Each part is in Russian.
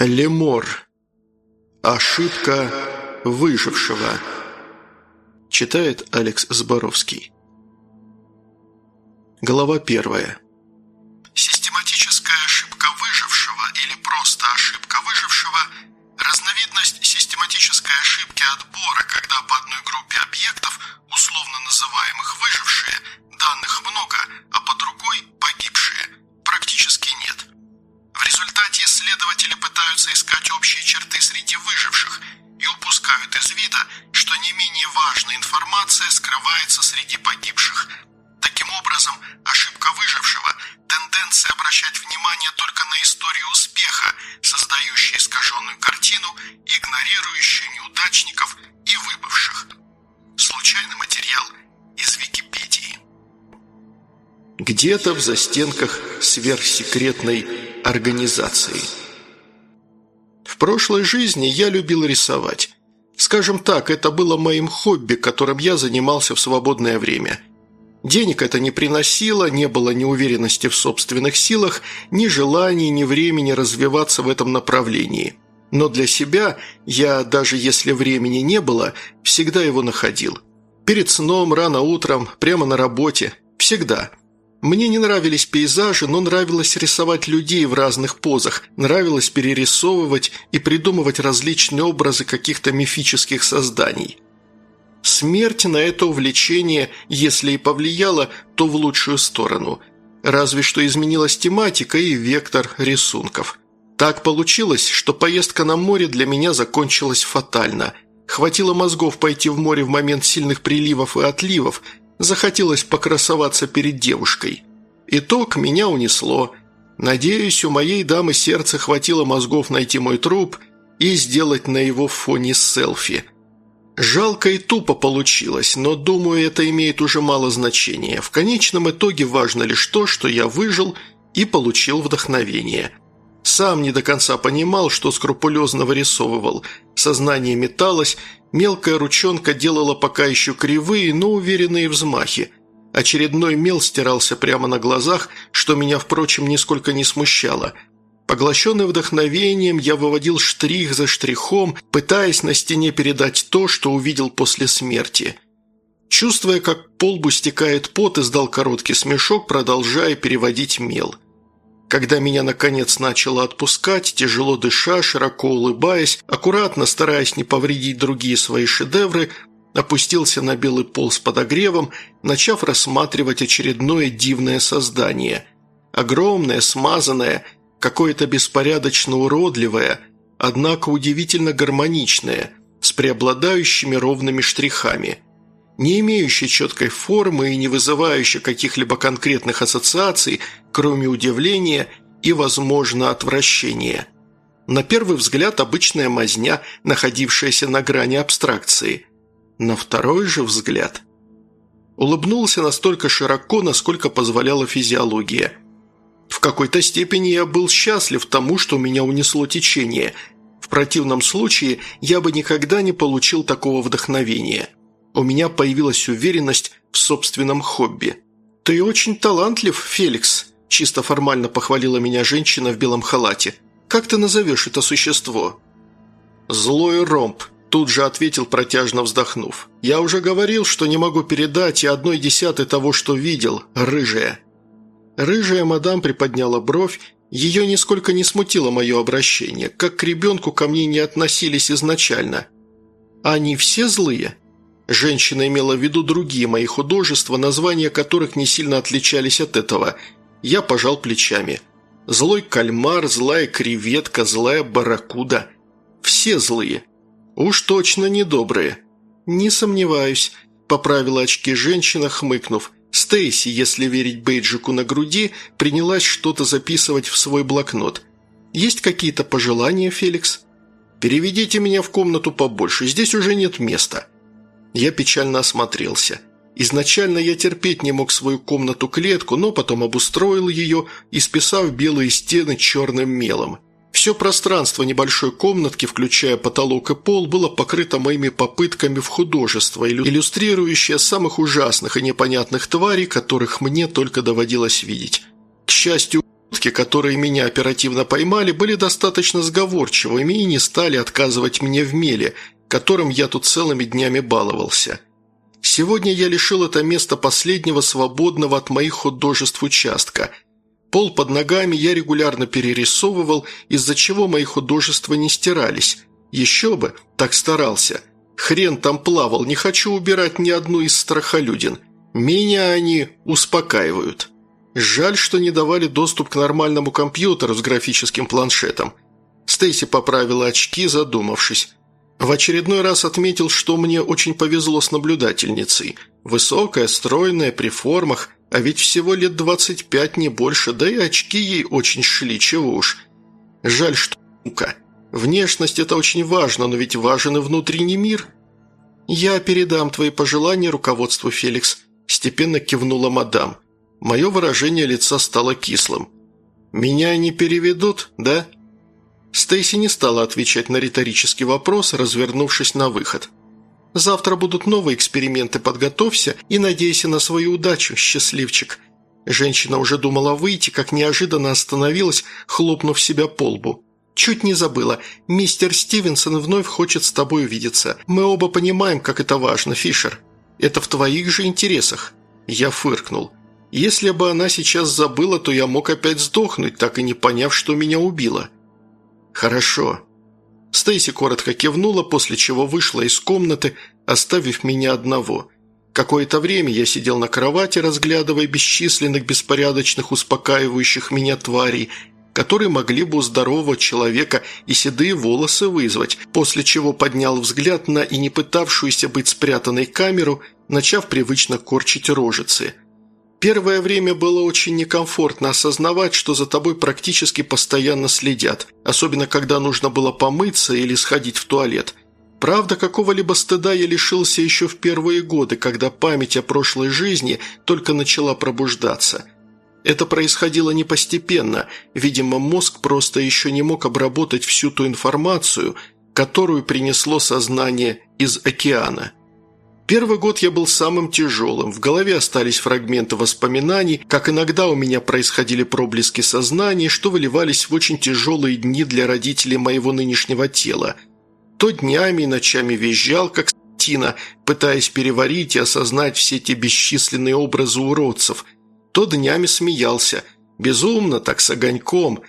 Лемор. Ошибка выжившего. Читает Алекс Зборовский. Глава первая. Систематическая ошибка выжившего или просто ошибка выжившего – разновидность систематической ошибки отбора, когда по одной группе объектов, условно называемых выжившие, исследователи пытаются искать общие черты среди выживших и упускают из вида, что не менее важная информация скрывается среди погибших. Таким образом, ошибка выжившего – тенденция обращать внимание только на историю успеха, создающую искаженную картину, игнорирующую неудачников и выбывших. Случайный материал из Википедии. Где-то в застенках сверхсекретной организации. В прошлой жизни я любил рисовать. Скажем так, это было моим хобби, которым я занимался в свободное время. Денег это не приносило, не было ни уверенности в собственных силах, ни желания, ни времени развиваться в этом направлении. Но для себя я, даже если времени не было, всегда его находил. Перед сном, рано утром, прямо на работе. Всегда. Мне не нравились пейзажи, но нравилось рисовать людей в разных позах, нравилось перерисовывать и придумывать различные образы каких-то мифических созданий. Смерть на это увлечение, если и повлияла, то в лучшую сторону. Разве что изменилась тематика и вектор рисунков. Так получилось, что поездка на море для меня закончилась фатально. Хватило мозгов пойти в море в момент сильных приливов и отливов – Захотелось покрасоваться перед девушкой. Итог меня унесло. Надеюсь, у моей дамы сердца хватило мозгов найти мой труп и сделать на его фоне селфи. Жалко и тупо получилось, но, думаю, это имеет уже мало значения. В конечном итоге важно лишь то, что я выжил и получил вдохновение. Сам не до конца понимал, что скрупулезно вырисовывал. Сознание металось, Мелкая ручонка делала пока еще кривые, но уверенные взмахи. Очередной мел стирался прямо на глазах, что меня, впрочем, нисколько не смущало. Поглощенный вдохновением, я выводил штрих за штрихом, пытаясь на стене передать то, что увидел после смерти. Чувствуя, как полбу стекает пот, издал короткий смешок, продолжая переводить мел – когда меня, наконец, начало отпускать, тяжело дыша, широко улыбаясь, аккуратно, стараясь не повредить другие свои шедевры, опустился на белый пол с подогревом, начав рассматривать очередное дивное создание. Огромное, смазанное, какое-то беспорядочно уродливое, однако удивительно гармоничное, с преобладающими ровными штрихами – не имеющий четкой формы и не вызывающий каких-либо конкретных ассоциаций, кроме удивления и, возможно, отвращения. На первый взгляд обычная мазня, находившаяся на грани абстракции. На второй же взгляд улыбнулся настолько широко, насколько позволяла физиология. В какой-то степени я был счастлив тому, что меня унесло течение. В противном случае я бы никогда не получил такого вдохновения у меня появилась уверенность в собственном хобби. «Ты очень талантлив, Феликс», – чисто формально похвалила меня женщина в белом халате. «Как ты назовешь это существо?» «Злой ромб», – тут же ответил, протяжно вздохнув. «Я уже говорил, что не могу передать и одной десятой того, что видел. Рыжая». Рыжая мадам приподняла бровь, ее нисколько не смутило мое обращение, как к ребенку ко мне не относились изначально. «Они все злые?» Женщина имела в виду другие мои художества, названия которых не сильно отличались от этого. Я пожал плечами. Злой кальмар, злая креветка, злая барракуда. Все злые. Уж точно недобрые. Не сомневаюсь, поправила очки женщина, хмыкнув. Стейси, если верить бейджику на груди, принялась что-то записывать в свой блокнот. «Есть какие-то пожелания, Феликс?» «Переведите меня в комнату побольше, здесь уже нет места». Я печально осмотрелся. Изначально я терпеть не мог свою комнату-клетку, но потом обустроил ее, исписав белые стены черным мелом. Все пространство небольшой комнатки, включая потолок и пол, было покрыто моими попытками в художество, иллюстрирующее самых ужасных и непонятных тварей, которых мне только доводилось видеть. К счастью, которые меня оперативно поймали, были достаточно сговорчивыми и не стали отказывать мне в меле, которым я тут целыми днями баловался. Сегодня я лишил это место последнего свободного от моих художеств участка. Пол под ногами я регулярно перерисовывал, из-за чего мои художества не стирались. Еще бы, так старался. Хрен там плавал, не хочу убирать ни одну из страхолюдин. Меня они успокаивают. Жаль, что не давали доступ к нормальному компьютеру с графическим планшетом. Стейси поправила очки, задумавшись. В очередной раз отметил, что мне очень повезло с наблюдательницей. Высокая, стройная, при формах, а ведь всего лет 25, не больше, да и очки ей очень шли, чего уж. Жаль, что сука. Внешность – это очень важно, но ведь важен и внутренний мир. Я передам твои пожелания руководству, Феликс. Степенно кивнула мадам. Мое выражение лица стало кислым. «Меня не переведут, да?» Стейси не стала отвечать на риторический вопрос, развернувшись на выход. «Завтра будут новые эксперименты, подготовься и надейся на свою удачу, счастливчик». Женщина уже думала выйти, как неожиданно остановилась, хлопнув себя по лбу. «Чуть не забыла. Мистер Стивенсон вновь хочет с тобой увидеться. Мы оба понимаем, как это важно, Фишер. Это в твоих же интересах». Я фыркнул. Если бы она сейчас забыла, то я мог опять сдохнуть, так и не поняв, что меня убило. «Хорошо». Стейси коротко кивнула, после чего вышла из комнаты, оставив меня одного. Какое-то время я сидел на кровати, разглядывая бесчисленных беспорядочных, успокаивающих меня тварей, которые могли бы у здорового человека и седые волосы вызвать, после чего поднял взгляд на и не пытавшуюся быть спрятанной камеру, начав привычно корчить рожицы – Первое время было очень некомфортно осознавать, что за тобой практически постоянно следят, особенно когда нужно было помыться или сходить в туалет. Правда, какого-либо стыда я лишился еще в первые годы, когда память о прошлой жизни только начала пробуждаться. Это происходило не постепенно, видимо, мозг просто еще не мог обработать всю ту информацию, которую принесло сознание из океана – Первый год я был самым тяжелым, в голове остались фрагменты воспоминаний, как иногда у меня происходили проблески сознания, что выливались в очень тяжелые дни для родителей моего нынешнего тела. То днями и ночами визжал, как стина, пытаясь переварить и осознать все эти бесчисленные образы уродцев, то днями смеялся, безумно, так с огоньком.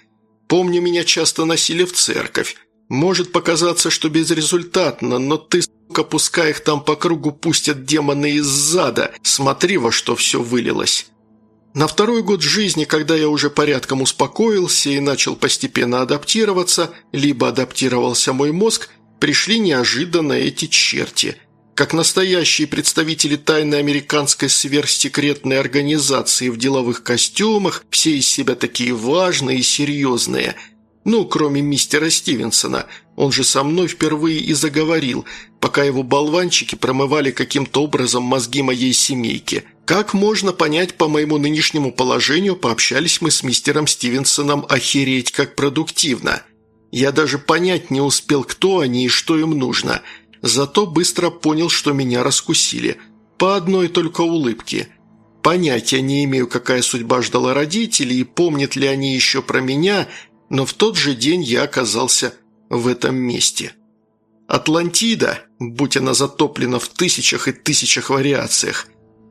Помню, меня часто носили в церковь. Может показаться, что безрезультатно, но ты, сука, пускай их там по кругу пустят демоны из зада. Смотри, во что все вылилось. На второй год жизни, когда я уже порядком успокоился и начал постепенно адаптироваться, либо адаптировался мой мозг, пришли неожиданно эти черти. Как настоящие представители тайной американской сверхсекретной организации в деловых костюмах, все из себя такие важные и серьезные – ну, кроме мистера Стивенсона. Он же со мной впервые и заговорил, пока его болванчики промывали каким-то образом мозги моей семейки. Как можно понять по моему нынешнему положению, пообщались мы с мистером Стивенсоном охереть как продуктивно. Я даже понять не успел, кто они и что им нужно. Зато быстро понял, что меня раскусили. По одной только улыбке. Понятия не имею, какая судьба ждала родителей и помнят ли они еще про меня – но в тот же день я оказался в этом месте. Атлантида, будь она затоплена в тысячах и тысячах вариациях.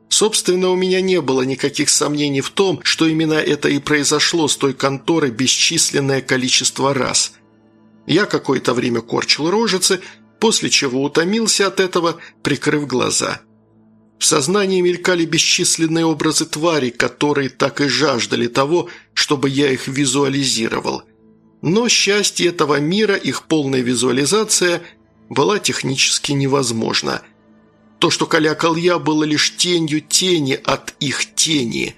Собственно, у меня не было никаких сомнений в том, что именно это и произошло с той конторой бесчисленное количество раз. Я какое-то время корчил рожицы, после чего утомился от этого, прикрыв глаза – в сознании мелькали бесчисленные образы тварей, которые так и жаждали того, чтобы я их визуализировал. Но счастье этого мира, их полная визуализация, была технически невозможна. То, что калякал я, было лишь тенью тени от их тени.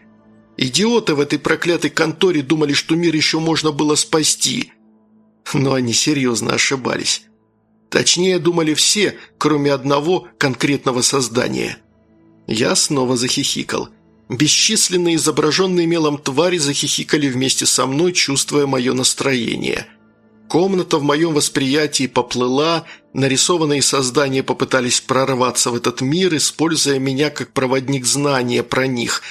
Идиоты в этой проклятой конторе думали, что мир еще можно было спасти. Но они серьезно ошибались. Точнее, думали все, кроме одного конкретного создания – я снова захихикал. Бесчисленные изображенные мелом твари захихикали вместе со мной, чувствуя мое настроение. Комната в моем восприятии поплыла, нарисованные создания попытались прорваться в этот мир, используя меня как проводник знания про них.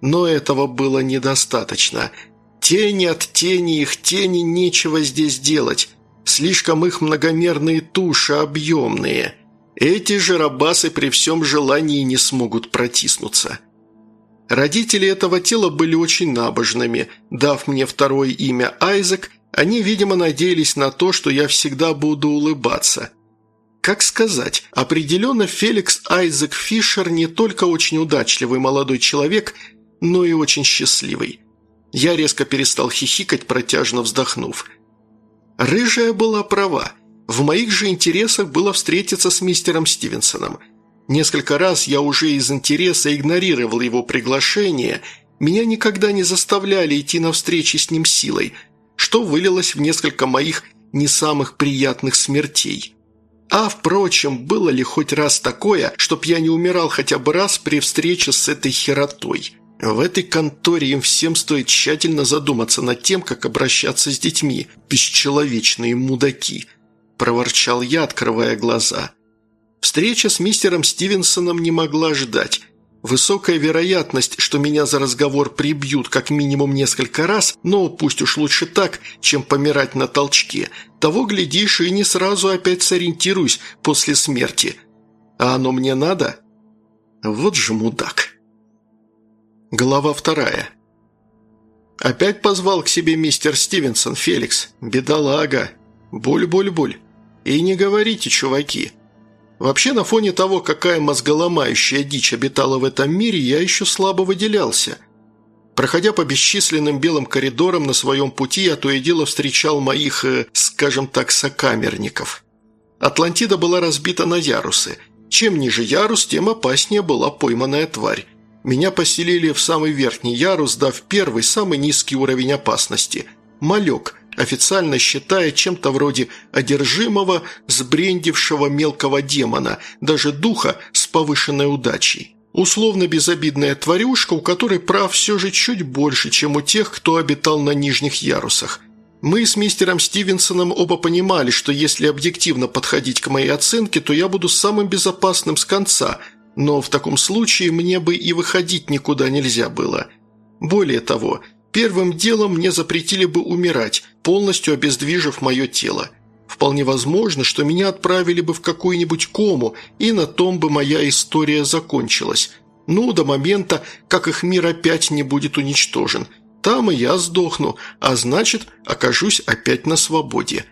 Но этого было недостаточно. Тени от тени их тени нечего здесь делать. Слишком их многомерные туши объемные. Эти же рабасы при всем желании не смогут протиснуться. Родители этого тела были очень набожными. Дав мне второе имя Айзек, они, видимо, надеялись на то, что я всегда буду улыбаться. Как сказать, определенно Феликс Айзек Фишер не только очень удачливый молодой человек, но и очень счастливый. Я резко перестал хихикать, протяжно вздохнув. Рыжая была права. В моих же интересах было встретиться с мистером Стивенсоном. Несколько раз я уже из интереса игнорировал его приглашение. Меня никогда не заставляли идти на встречи с ним силой, что вылилось в несколько моих не самых приятных смертей. А, впрочем, было ли хоть раз такое, чтоб я не умирал хотя бы раз при встрече с этой херотой – в этой конторе им всем стоит тщательно задуматься над тем, как обращаться с детьми, бесчеловечные мудаки», – проворчал я, открывая глаза. Встреча с мистером Стивенсоном не могла ждать. Высокая вероятность, что меня за разговор прибьют как минимум несколько раз, но пусть уж лучше так, чем помирать на толчке. Того, глядишь, и не сразу опять сориентируюсь после смерти. А оно мне надо? Вот же мудак. Глава вторая. Опять позвал к себе мистер Стивенсон Феликс. Бедолага. Буль-буль-буль. И не говорите, чуваки. Вообще, на фоне того, какая мозголомающая дичь обитала в этом мире, я еще слабо выделялся. Проходя по бесчисленным белым коридорам на своем пути, я то и дело встречал моих, э, скажем так, сокамерников. Атлантида была разбита на ярусы. Чем ниже ярус, тем опаснее была пойманная тварь. Меня поселили в самый верхний ярус, дав первый, самый низкий уровень опасности. Малек, официально считая чем-то вроде одержимого, сбрендившего мелкого демона, даже духа с повышенной удачей. Условно безобидная тварюшка, у которой прав все же чуть больше, чем у тех, кто обитал на нижних ярусах. Мы с мистером Стивенсоном оба понимали, что если объективно подходить к моей оценке, то я буду самым безопасным с конца – но в таком случае мне бы и выходить никуда нельзя было. Более того, первым делом мне запретили бы умирать, полностью обездвижив мое тело. Вполне возможно, что меня отправили бы в какую-нибудь кому, и на том бы моя история закончилась. Ну, до момента, как их мир опять не будет уничтожен. Там и я сдохну, а значит, окажусь опять на свободе.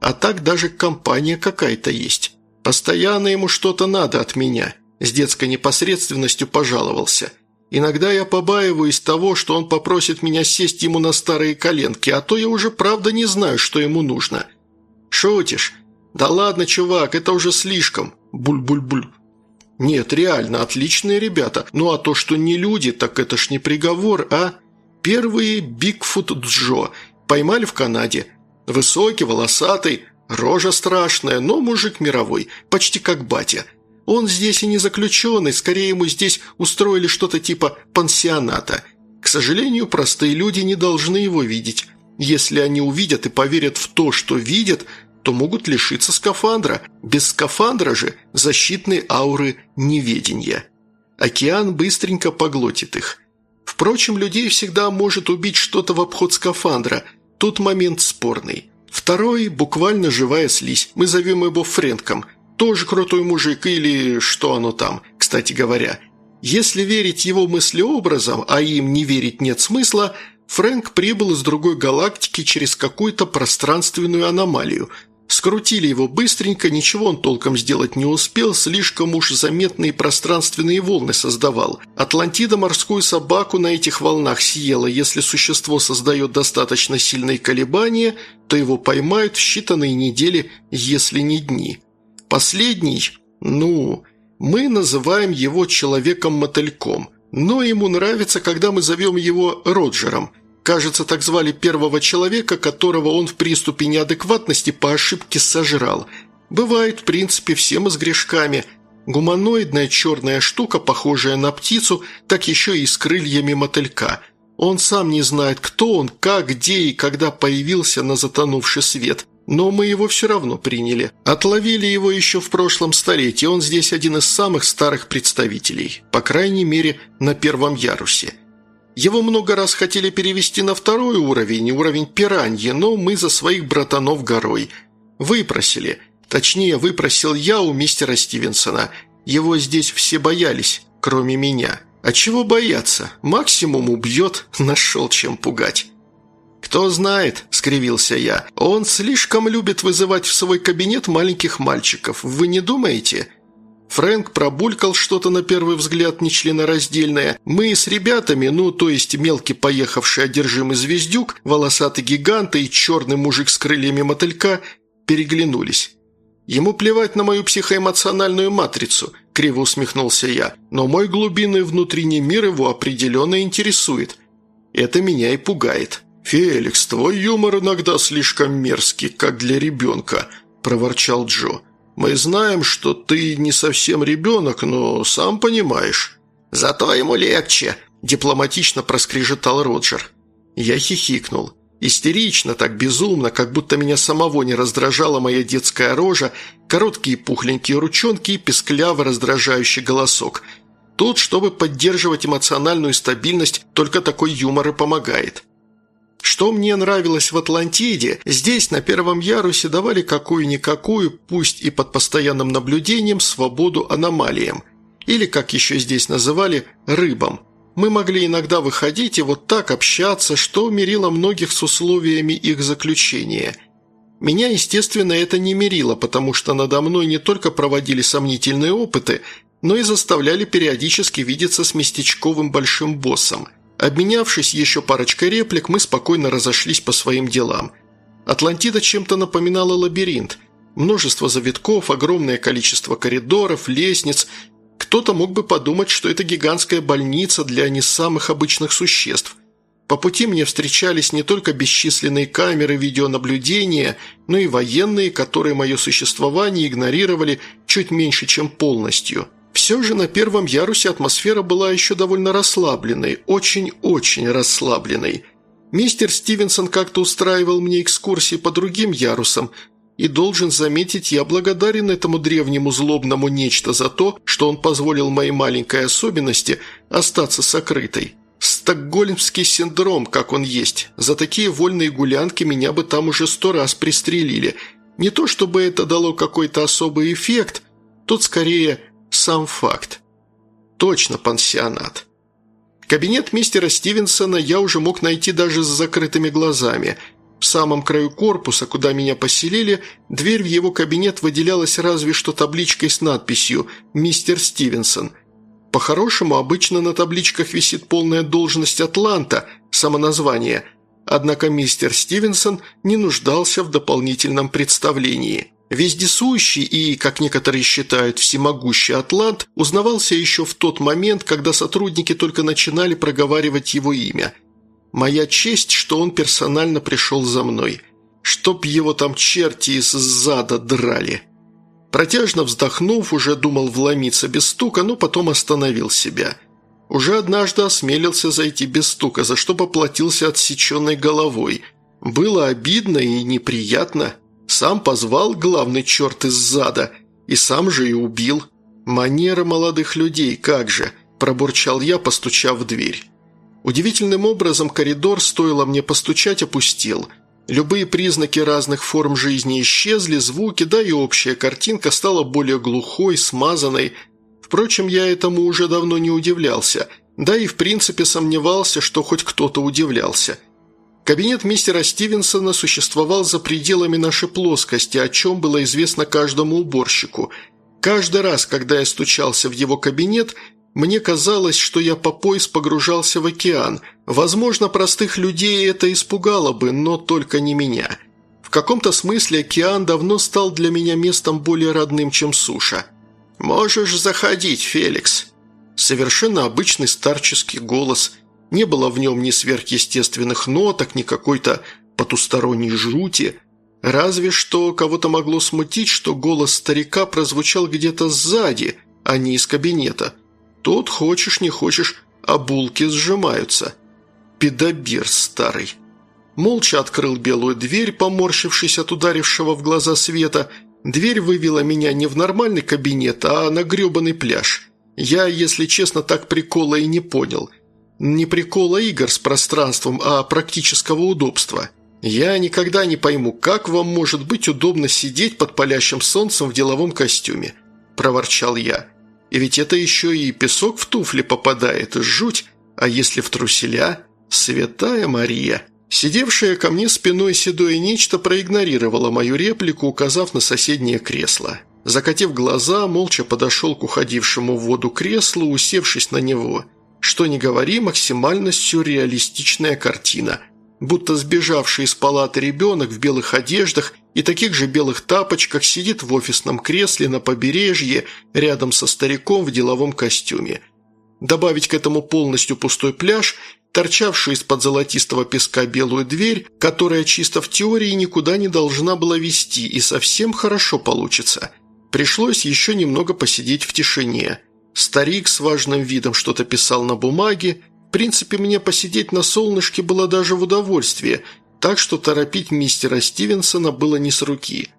А так даже компания какая-то есть. Постоянно ему что-то надо от меня. С детской непосредственностью пожаловался. «Иногда я побаиваюсь того, что он попросит меня сесть ему на старые коленки, а то я уже правда не знаю, что ему нужно». «Шутишь? Да ладно, чувак, это уже слишком. Буль-буль-буль». «Нет, реально, отличные ребята. Ну а то, что не люди, так это ж не приговор, а...» Первые Бигфут Джо поймали в Канаде. Высокий, волосатый, рожа страшная, но мужик мировой, почти как батя – он здесь и не заключенный, скорее ему здесь устроили что-то типа пансионата. К сожалению, простые люди не должны его видеть. Если они увидят и поверят в то, что видят, то могут лишиться скафандра. Без скафандра же защитной ауры неведения. Океан быстренько поглотит их. Впрочем, людей всегда может убить что-то в обход скафандра. Тут момент спорный. Второй – буквально живая слизь. Мы зовем его Френком – тоже крутой мужик или что оно там, кстати говоря. Если верить его мыслеобразам, а им не верить нет смысла, Фрэнк прибыл из другой галактики через какую-то пространственную аномалию. Скрутили его быстренько, ничего он толком сделать не успел, слишком уж заметные пространственные волны создавал. Атлантида морскую собаку на этих волнах съела, если существо создает достаточно сильные колебания, то его поймают в считанные недели, если не дни. Последний, ну, мы называем его человеком-мотыльком, но ему нравится, когда мы зовем его Роджером. Кажется, так звали первого человека, которого он в приступе неадекватности по ошибке сожрал. Бывает, в принципе, все мы с грешками. Гуманоидная черная штука, похожая на птицу, так еще и с крыльями мотылька. Он сам не знает, кто он, как, где и когда появился на затонувший свет. Но мы его все равно приняли. Отловили его еще в прошлом столетии, он здесь один из самых старых представителей, по крайней мере, на первом ярусе. Его много раз хотели перевести на второй уровень, уровень пираньи, но мы за своих братанов горой. Выпросили. Точнее, выпросил я у мистера Стивенсона. Его здесь все боялись, кроме меня. А чего бояться? Максимум убьет, нашел чем пугать. «Кто знает», – скривился я, – «он слишком любит вызывать в свой кабинет маленьких мальчиков. Вы не думаете?» Фрэнк пробулькал что-то на первый взгляд нечленораздельное. Мы с ребятами, ну, то есть мелкий поехавший одержимый звездюк, волосатый гигант и черный мужик с крыльями мотылька, переглянулись. «Ему плевать на мою психоэмоциональную матрицу», – криво усмехнулся я, «но мой глубинный внутренний мир его определенно интересует. Это меня и пугает». «Феликс, твой юмор иногда слишком мерзкий, как для ребенка», – проворчал Джо. Мы знаем, что ты не совсем ребенок, но сам понимаешь». «Зато ему легче», – дипломатично проскрежетал Роджер. Я хихикнул. Истерично, так безумно, как будто меня самого не раздражала моя детская рожа, короткие пухленькие ручонки и пескляво раздражающий голосок. Тут, чтобы поддерживать эмоциональную стабильность, только такой юмор и помогает. Что мне нравилось в Атлантиде, здесь на первом ярусе давали какую-никакую, пусть и под постоянным наблюдением, свободу аномалиям. Или, как еще здесь называли, рыбам. Мы могли иногда выходить и вот так общаться, что мирило многих с условиями их заключения. Меня, естественно, это не мирило, потому что надо мной не только проводили сомнительные опыты, но и заставляли периодически видеться с местечковым большим боссом – Обменявшись еще парочкой реплик, мы спокойно разошлись по своим делам. Атлантида чем-то напоминала лабиринт. Множество завитков, огромное количество коридоров, лестниц. Кто-то мог бы подумать, что это гигантская больница для не самых обычных существ. По пути мне встречались не только бесчисленные камеры видеонаблюдения, но и военные, которые мое существование игнорировали чуть меньше, чем полностью – все же на первом ярусе атмосфера была еще довольно расслабленной, очень-очень расслабленной. Мистер Стивенсон как-то устраивал мне экскурсии по другим ярусам, и должен заметить, я благодарен этому древнему злобному нечто за то, что он позволил моей маленькой особенности остаться сокрытой. Стокгольмский синдром, как он есть. За такие вольные гулянки меня бы там уже сто раз пристрелили. Не то чтобы это дало какой-то особый эффект, тут скорее сам факт. Точно пансионат. Кабинет мистера Стивенсона я уже мог найти даже с закрытыми глазами. В самом краю корпуса, куда меня поселили, дверь в его кабинет выделялась разве что табличкой с надписью «Мистер Стивенсон». По-хорошему, обычно на табличках висит полная должность Атланта, самоназвание, однако мистер Стивенсон не нуждался в дополнительном представлении. Вездесущий и, как некоторые считают, всемогущий Атлант узнавался еще в тот момент, когда сотрудники только начинали проговаривать его имя. Моя честь, что он персонально пришел за мной. Чтоб его там черти из зада драли. Протяжно вздохнув, уже думал вломиться без стука, но потом остановил себя. Уже однажды осмелился зайти без стука, за что поплатился отсеченной головой. Было обидно и неприятно. Сам позвал главный черт из зада и сам же и убил. Манера молодых людей, как же!» – пробурчал я, постучав в дверь. Удивительным образом коридор, стоило мне постучать, опустел. Любые признаки разных форм жизни исчезли, звуки, да и общая картинка стала более глухой, смазанной. Впрочем, я этому уже давно не удивлялся, да и в принципе сомневался, что хоть кто-то удивлялся – Кабинет мистера Стивенсона существовал за пределами нашей плоскости, о чем было известно каждому уборщику. Каждый раз, когда я стучался в его кабинет, мне казалось, что я по пояс погружался в океан. Возможно, простых людей это испугало бы, но только не меня. В каком-то смысле океан давно стал для меня местом более родным, чем суша. «Можешь заходить, Феликс». Совершенно обычный старческий голос – не было в нем ни сверхъестественных ноток, ни какой-то потусторонней жути. Разве что кого-то могло смутить, что голос старика прозвучал где-то сзади, а не из кабинета. Тут, хочешь не хочешь, а булки сжимаются. Педобир старый. Молча открыл белую дверь, поморщившись от ударившего в глаза света. Дверь вывела меня не в нормальный кабинет, а на гребаный пляж. Я, если честно, так прикола и не понял – Не прикола игр с пространством, а практического удобства. Я никогда не пойму, как вам может быть удобно сидеть под палящим солнцем в деловом костюме», – проворчал я. «И ведь это еще и песок в туфли попадает, жуть, а если в труселя? Святая Мария!» Сидевшая ко мне спиной седое нечто проигнорировало мою реплику, указав на соседнее кресло. Закатив глаза, молча подошел к уходившему в воду креслу, усевшись на него. Что ни говори, максимально сюрреалистичная картина. Будто сбежавший из палаты ребенок в белых одеждах и таких же белых тапочках сидит в офисном кресле на побережье рядом со стариком в деловом костюме. Добавить к этому полностью пустой пляж торчавшую из-под золотистого песка белую дверь, которая чисто в теории никуда не должна была вести, и совсем хорошо получится. Пришлось еще немного посидеть в тишине. Старик с важным видом что-то писал на бумаге. В принципе, мне посидеть на солнышке было даже в удовольствие, так что торопить мистера Стивенсона было не с руки.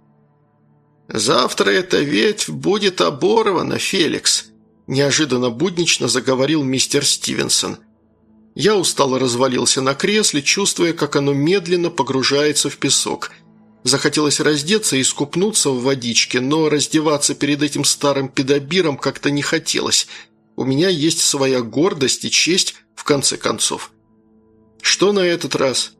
«Завтра эта ветвь будет оборвана, Феликс», – неожиданно буднично заговорил мистер Стивенсон – я устало развалился на кресле, чувствуя, как оно медленно погружается в песок. Захотелось раздеться и скупнуться в водичке, но раздеваться перед этим старым педобиром как-то не хотелось. У меня есть своя гордость и честь, в конце концов. Что на этот раз?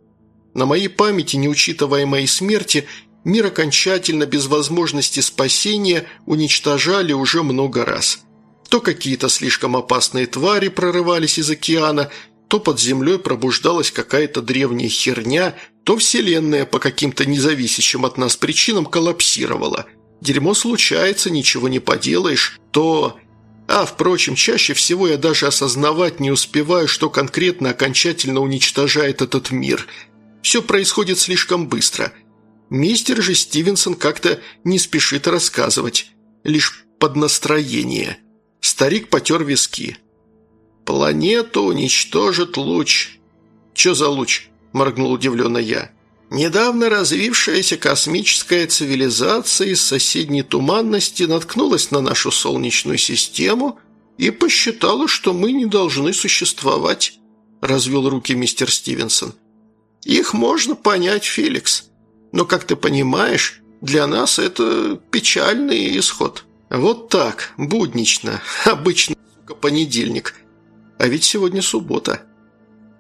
На моей памяти, не учитывая моей смерти, мир окончательно, без возможности спасения, уничтожали уже много раз. То какие-то слишком опасные твари прорывались из океана – то под землей пробуждалась какая-то древняя херня, то вселенная по каким-то независящим от нас причинам коллапсировала. Дерьмо случается, ничего не поделаешь, то... А, впрочем, чаще всего я даже осознавать не успеваю, что конкретно окончательно уничтожает этот мир. Все происходит слишком быстро. Мистер же Стивенсон как-то не спешит рассказывать, лишь под настроение. Старик потер виски. «Планету уничтожит луч». «Чё за луч?» – моргнул удивленно я. Недавно развившаяся космическая цивилизация из соседней туманности наткнулась на нашу Солнечную систему и посчитала, что мы не должны существовать», – развел руки мистер Стивенсон. «Их можно понять, Феликс, но, как ты понимаешь, для нас это печальный исход». «Вот так, буднично, обычно, сука, понедельник», а ведь сегодня суббота.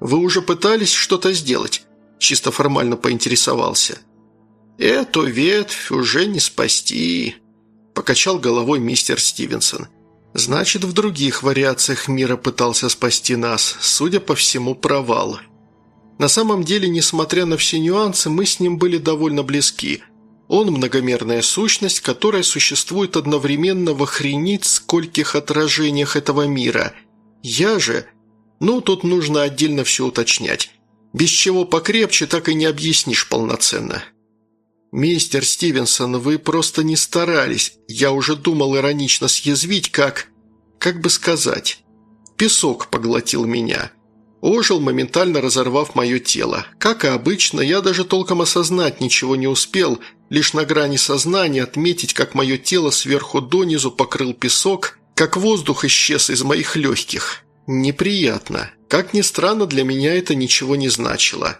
Вы уже пытались что-то сделать?» Чисто формально поинтересовался. «Эту ветвь уже не спасти», – покачал головой мистер Стивенсон. «Значит, в других вариациях мира пытался спасти нас. Судя по всему, провал». На самом деле, несмотря на все нюансы, мы с ним были довольно близки. Он – многомерная сущность, которая существует одновременно в охренеть скольких отражениях этого мира – я же... Ну, тут нужно отдельно все уточнять. Без чего покрепче, так и не объяснишь полноценно. «Мистер Стивенсон, вы просто не старались. Я уже думал иронично съязвить, как... Как бы сказать? Песок поглотил меня. Ожил, моментально разорвав мое тело. Как и обычно, я даже толком осознать ничего не успел, лишь на грани сознания отметить, как мое тело сверху донизу покрыл песок, как воздух исчез из моих легких. Неприятно. Как ни странно, для меня это ничего не значило.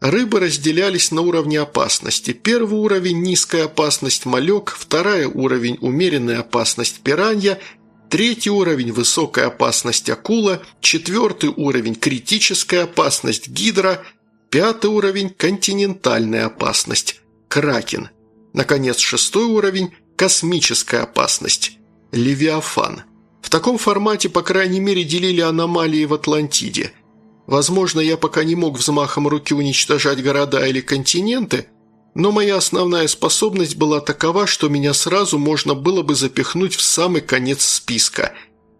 Рыбы разделялись на уровне опасности. Первый уровень – низкая опасность малек, второй уровень – умеренная опасность пиранья, третий уровень – высокая опасность акула, четвертый уровень – критическая опасность гидра, пятый уровень – континентальная опасность – кракен. Наконец, шестой уровень – космическая опасность Левиафан. В таком формате, по крайней мере, делили аномалии в Атлантиде. Возможно, я пока не мог взмахом руки уничтожать города или континенты, но моя основная способность была такова, что меня сразу можно было бы запихнуть в самый конец списка.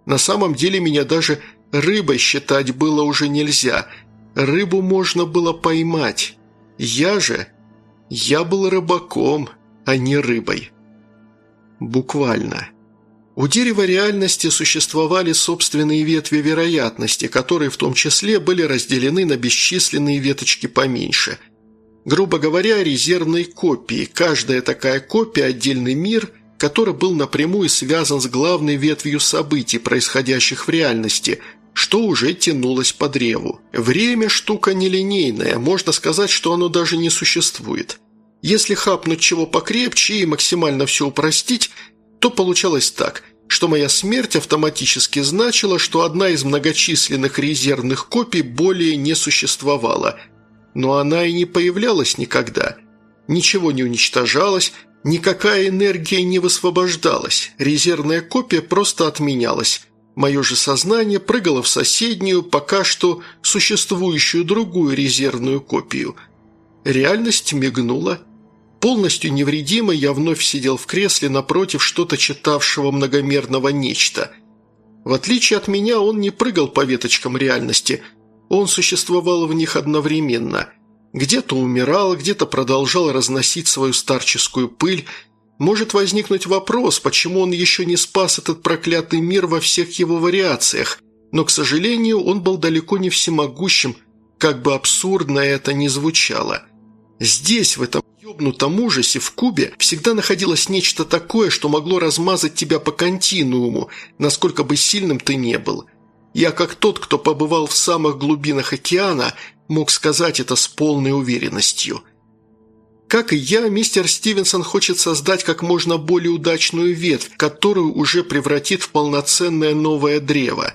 На самом деле меня даже рыбой считать было уже нельзя. Рыбу можно было поймать. Я же... Я был рыбаком, а не рыбой. Буквально. У дерева реальности существовали собственные ветви вероятности, которые в том числе были разделены на бесчисленные веточки поменьше. Грубо говоря, резервные копии. Каждая такая копия – отдельный мир, который был напрямую связан с главной ветвью событий, происходящих в реальности, что уже тянулось по древу. Время – штука нелинейная, можно сказать, что оно даже не существует. Если хапнуть чего покрепче и максимально все упростить, то получалось так, что моя смерть автоматически значила, что одна из многочисленных резервных копий более не существовала. Но она и не появлялась никогда. Ничего не уничтожалось, никакая энергия не высвобождалась, резервная копия просто отменялась. Мое же сознание прыгало в соседнюю, пока что существующую другую резервную копию. Реальность мигнула. Полностью невредимый я вновь сидел в кресле напротив что-то читавшего многомерного нечто. В отличие от меня, он не прыгал по веточкам реальности, он существовал в них одновременно. Где-то умирал, где-то продолжал разносить свою старческую пыль, может возникнуть вопрос, почему он еще не спас этот проклятый мир во всех его вариациях, но, к сожалению, он был далеко не всемогущим, как бы абсурдно это ни звучало. Здесь, в этом ёбнутом ужасе, в кубе, всегда находилось нечто такое, что могло размазать тебя по континууму, насколько бы сильным ты не был. Я, как тот, кто побывал в самых глубинах океана, мог сказать это с полной уверенностью – как и я, мистер Стивенсон хочет создать как можно более удачную ветвь, которую уже превратит в полноценное новое древо.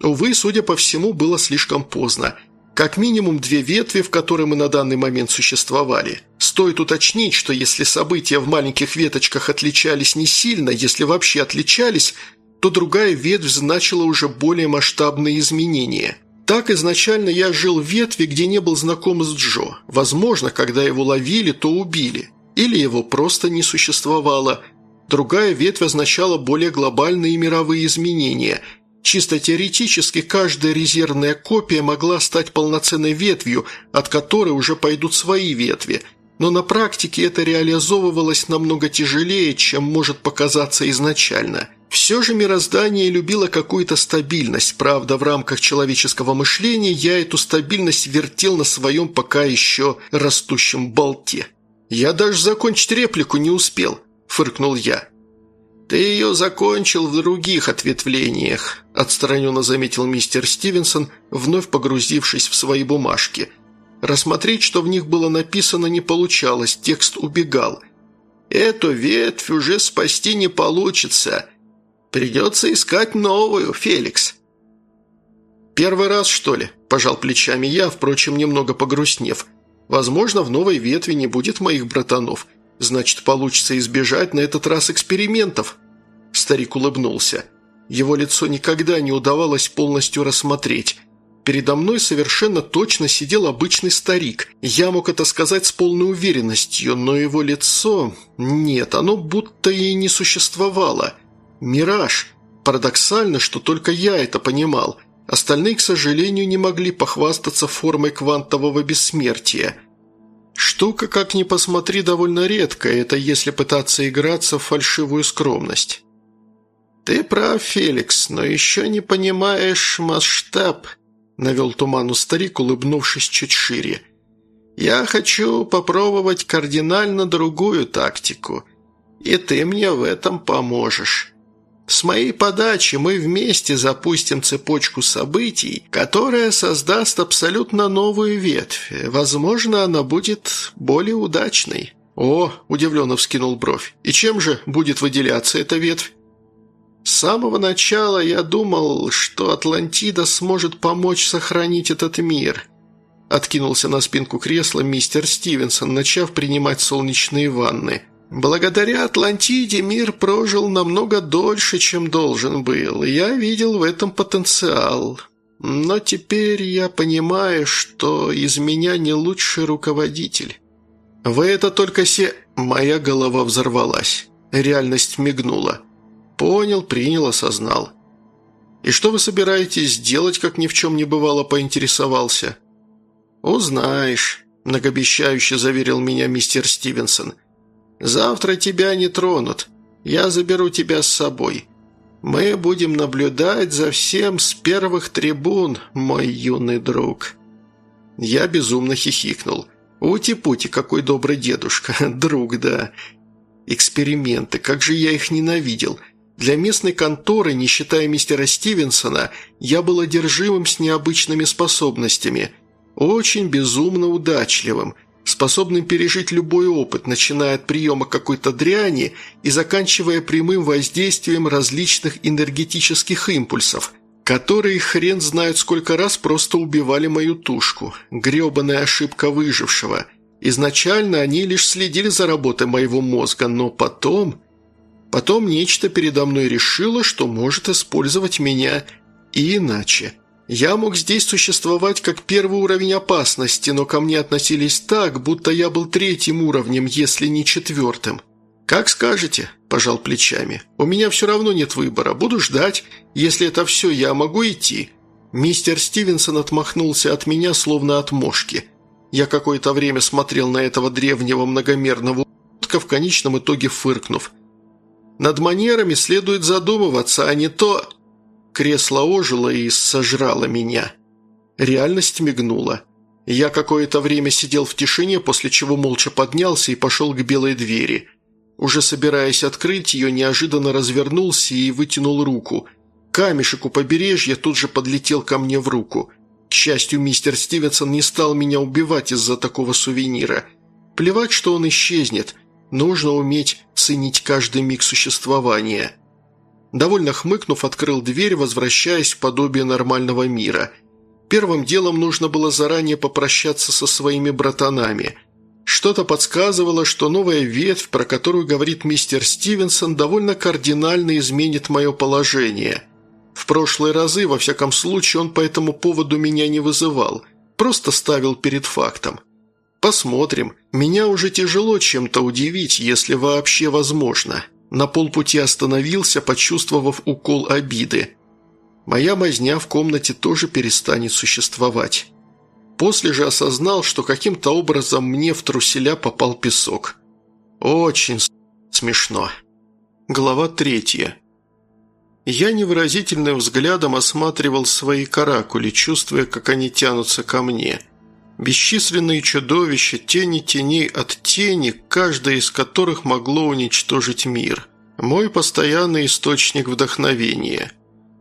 Увы, судя по всему, было слишком поздно. Как минимум две ветви, в которые мы на данный момент существовали. Стоит уточнить, что если события в маленьких веточках отличались не сильно, если вообще отличались, то другая ветвь значила уже более масштабные изменения – так изначально я жил в ветви, где не был знаком с Джо. Возможно, когда его ловили, то убили. Или его просто не существовало. Другая ветвь означала более глобальные мировые изменения. Чисто теоретически каждая резервная копия могла стать полноценной ветвью, от которой уже пойдут свои ветви. Но на практике это реализовывалось намного тяжелее, чем может показаться изначально – все же мироздание любило какую-то стабильность, правда, в рамках человеческого мышления я эту стабильность вертел на своем пока еще растущем болте. «Я даже закончить реплику не успел», – фыркнул я. «Ты ее закончил в других ответвлениях», – отстраненно заметил мистер Стивенсон, вновь погрузившись в свои бумажки. Рассмотреть, что в них было написано, не получалось, текст убегал. «Эту ветвь уже спасти не получится. Придется искать новую, Феликс». «Первый раз, что ли?» – пожал плечами я, впрочем, немного погрустнев. «Возможно, в новой ветви не будет моих братанов. Значит, получится избежать на этот раз экспериментов». Старик улыбнулся. Его лицо никогда не удавалось полностью рассмотреть. Передо мной совершенно точно сидел обычный старик. Я мог это сказать с полной уверенностью, но его лицо... Нет, оно будто и не существовало. Мираж. Парадоксально, что только я это понимал. Остальные, к сожалению, не могли похвастаться формой квантового бессмертия. Штука, как ни посмотри, довольно редкая, это если пытаться играться в фальшивую скромность. «Ты прав, Феликс, но еще не понимаешь масштаб», – навел туману старик, улыбнувшись чуть шире. «Я хочу попробовать кардинально другую тактику, и ты мне в этом поможешь». С моей подачи мы вместе запустим цепочку событий, которая создаст абсолютно новую ветвь. Возможно, она будет более удачной». «О!» – удивленно вскинул бровь. «И чем же будет выделяться эта ветвь?» «С самого начала я думал, что Атлантида сможет помочь сохранить этот мир», – откинулся на спинку кресла мистер Стивенсон, начав принимать солнечные ванны – Благодаря Атлантиде мир прожил намного дольше, чем должен был, и я видел в этом потенциал. Но теперь я понимаю, что из меня не лучший руководитель. Вы это только се... Моя голова взорвалась. Реальность мигнула. Понял, принял, осознал. «И что вы собираетесь делать, как ни в чем не бывало?» – поинтересовался. «Узнаешь», – многообещающе заверил меня мистер Стивенсон – Завтра тебя не тронут. Я заберу тебя с собой. Мы будем наблюдать за всем с первых трибун, мой юный друг». Я безумно хихикнул. «Ути-пути, какой добрый дедушка. Друг, да. Эксперименты, как же я их ненавидел. Для местной конторы, не считая мистера Стивенсона, я был одержимым с необычными способностями, очень безумно удачливым, способным пережить любой опыт, начиная от приема какой-то дряни и заканчивая прямым воздействием различных энергетических импульсов, которые хрен знает сколько раз просто убивали мою тушку. Гребаная ошибка выжившего. Изначально они лишь следили за работой моего мозга, но потом... Потом нечто передо мной решило, что может использовать меня и иначе. Я мог здесь существовать как первый уровень опасности, но ко мне относились так, будто я был третьим уровнем, если не четвертым. «Как скажете», – пожал плечами. «У меня все равно нет выбора. Буду ждать. Если это все, я могу идти». Мистер Стивенсон отмахнулся от меня, словно от мошки. Я какое-то время смотрел на этого древнего многомерного утка, в конечном итоге фыркнув – над манерами следует задумываться, а не то...» Кресло ожило и сожрало меня. Реальность мигнула. Я какое-то время сидел в тишине, после чего молча поднялся и пошел к белой двери. Уже собираясь открыть ее, неожиданно развернулся и вытянул руку. Камешек у побережья тут же подлетел ко мне в руку. К счастью, мистер Стивенсон не стал меня убивать из-за такого сувенира. Плевать, что он исчезнет – Нужно уметь ценить каждый миг существования. Довольно хмыкнув, открыл дверь, возвращаясь в подобие нормального мира. Первым делом нужно было заранее попрощаться со своими братанами. Что-то подсказывало, что новая ветвь, про которую говорит мистер Стивенсон, довольно кардинально изменит мое положение. В прошлые разы, во всяком случае, он по этому поводу меня не вызывал, просто ставил перед фактом. Посмотрим. Меня уже тяжело чем-то удивить, если вообще возможно. На полпути остановился, почувствовав укол обиды. Моя мазня в комнате тоже перестанет существовать. После же осознал, что каким-то образом мне в труселя попал песок. Очень смешно. Глава третья. Я невыразительным взглядом осматривал свои каракули, чувствуя, как они тянутся ко мне – Бесчисленные чудовища, тени теней от тени, каждая из которых могло уничтожить мир. Мой постоянный источник вдохновения.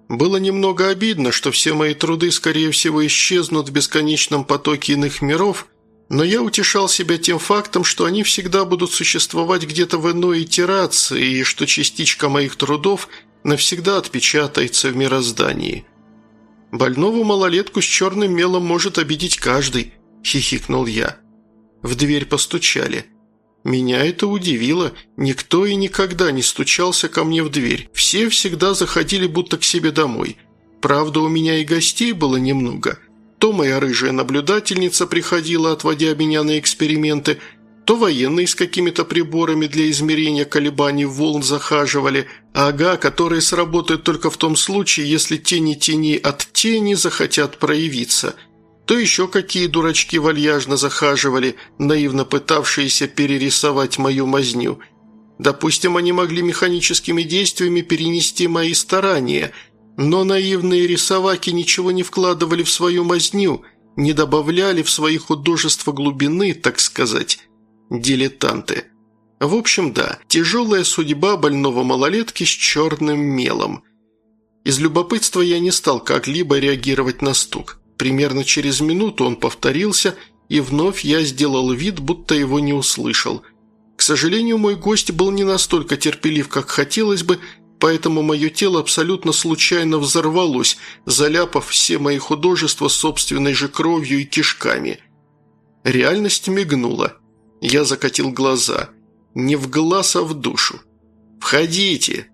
Было немного обидно, что все мои труды, скорее всего, исчезнут в бесконечном потоке иных миров, но я утешал себя тем фактом, что они всегда будут существовать где-то в иной итерации и что частичка моих трудов навсегда отпечатается в мироздании. Больного малолетку с черным мелом может обидеть каждый –– хихикнул я. В дверь постучали. Меня это удивило. Никто и никогда не стучался ко мне в дверь. Все всегда заходили будто к себе домой. Правда, у меня и гостей было немного. То моя рыжая наблюдательница приходила, отводя меня на эксперименты, то военные с какими-то приборами для измерения колебаний волн захаживали, ага, которые сработают только в том случае, если тени-тени от тени захотят проявиться – то еще какие дурачки вальяжно захаживали, наивно пытавшиеся перерисовать мою мазню. Допустим, они могли механическими действиями перенести мои старания, но наивные рисоваки ничего не вкладывали в свою мазню, не добавляли в свои художества глубины, так сказать. Дилетанты. В общем, да, тяжелая судьба больного малолетки с черным мелом. Из любопытства я не стал как-либо реагировать на стук. Примерно через минуту он повторился, и вновь я сделал вид, будто его не услышал. К сожалению, мой гость был не настолько терпелив, как хотелось бы, поэтому мое тело абсолютно случайно взорвалось, заляпав все мои художества собственной же кровью и кишками. Реальность мигнула. Я закатил глаза. Не в глаз, а в душу. «Входите!»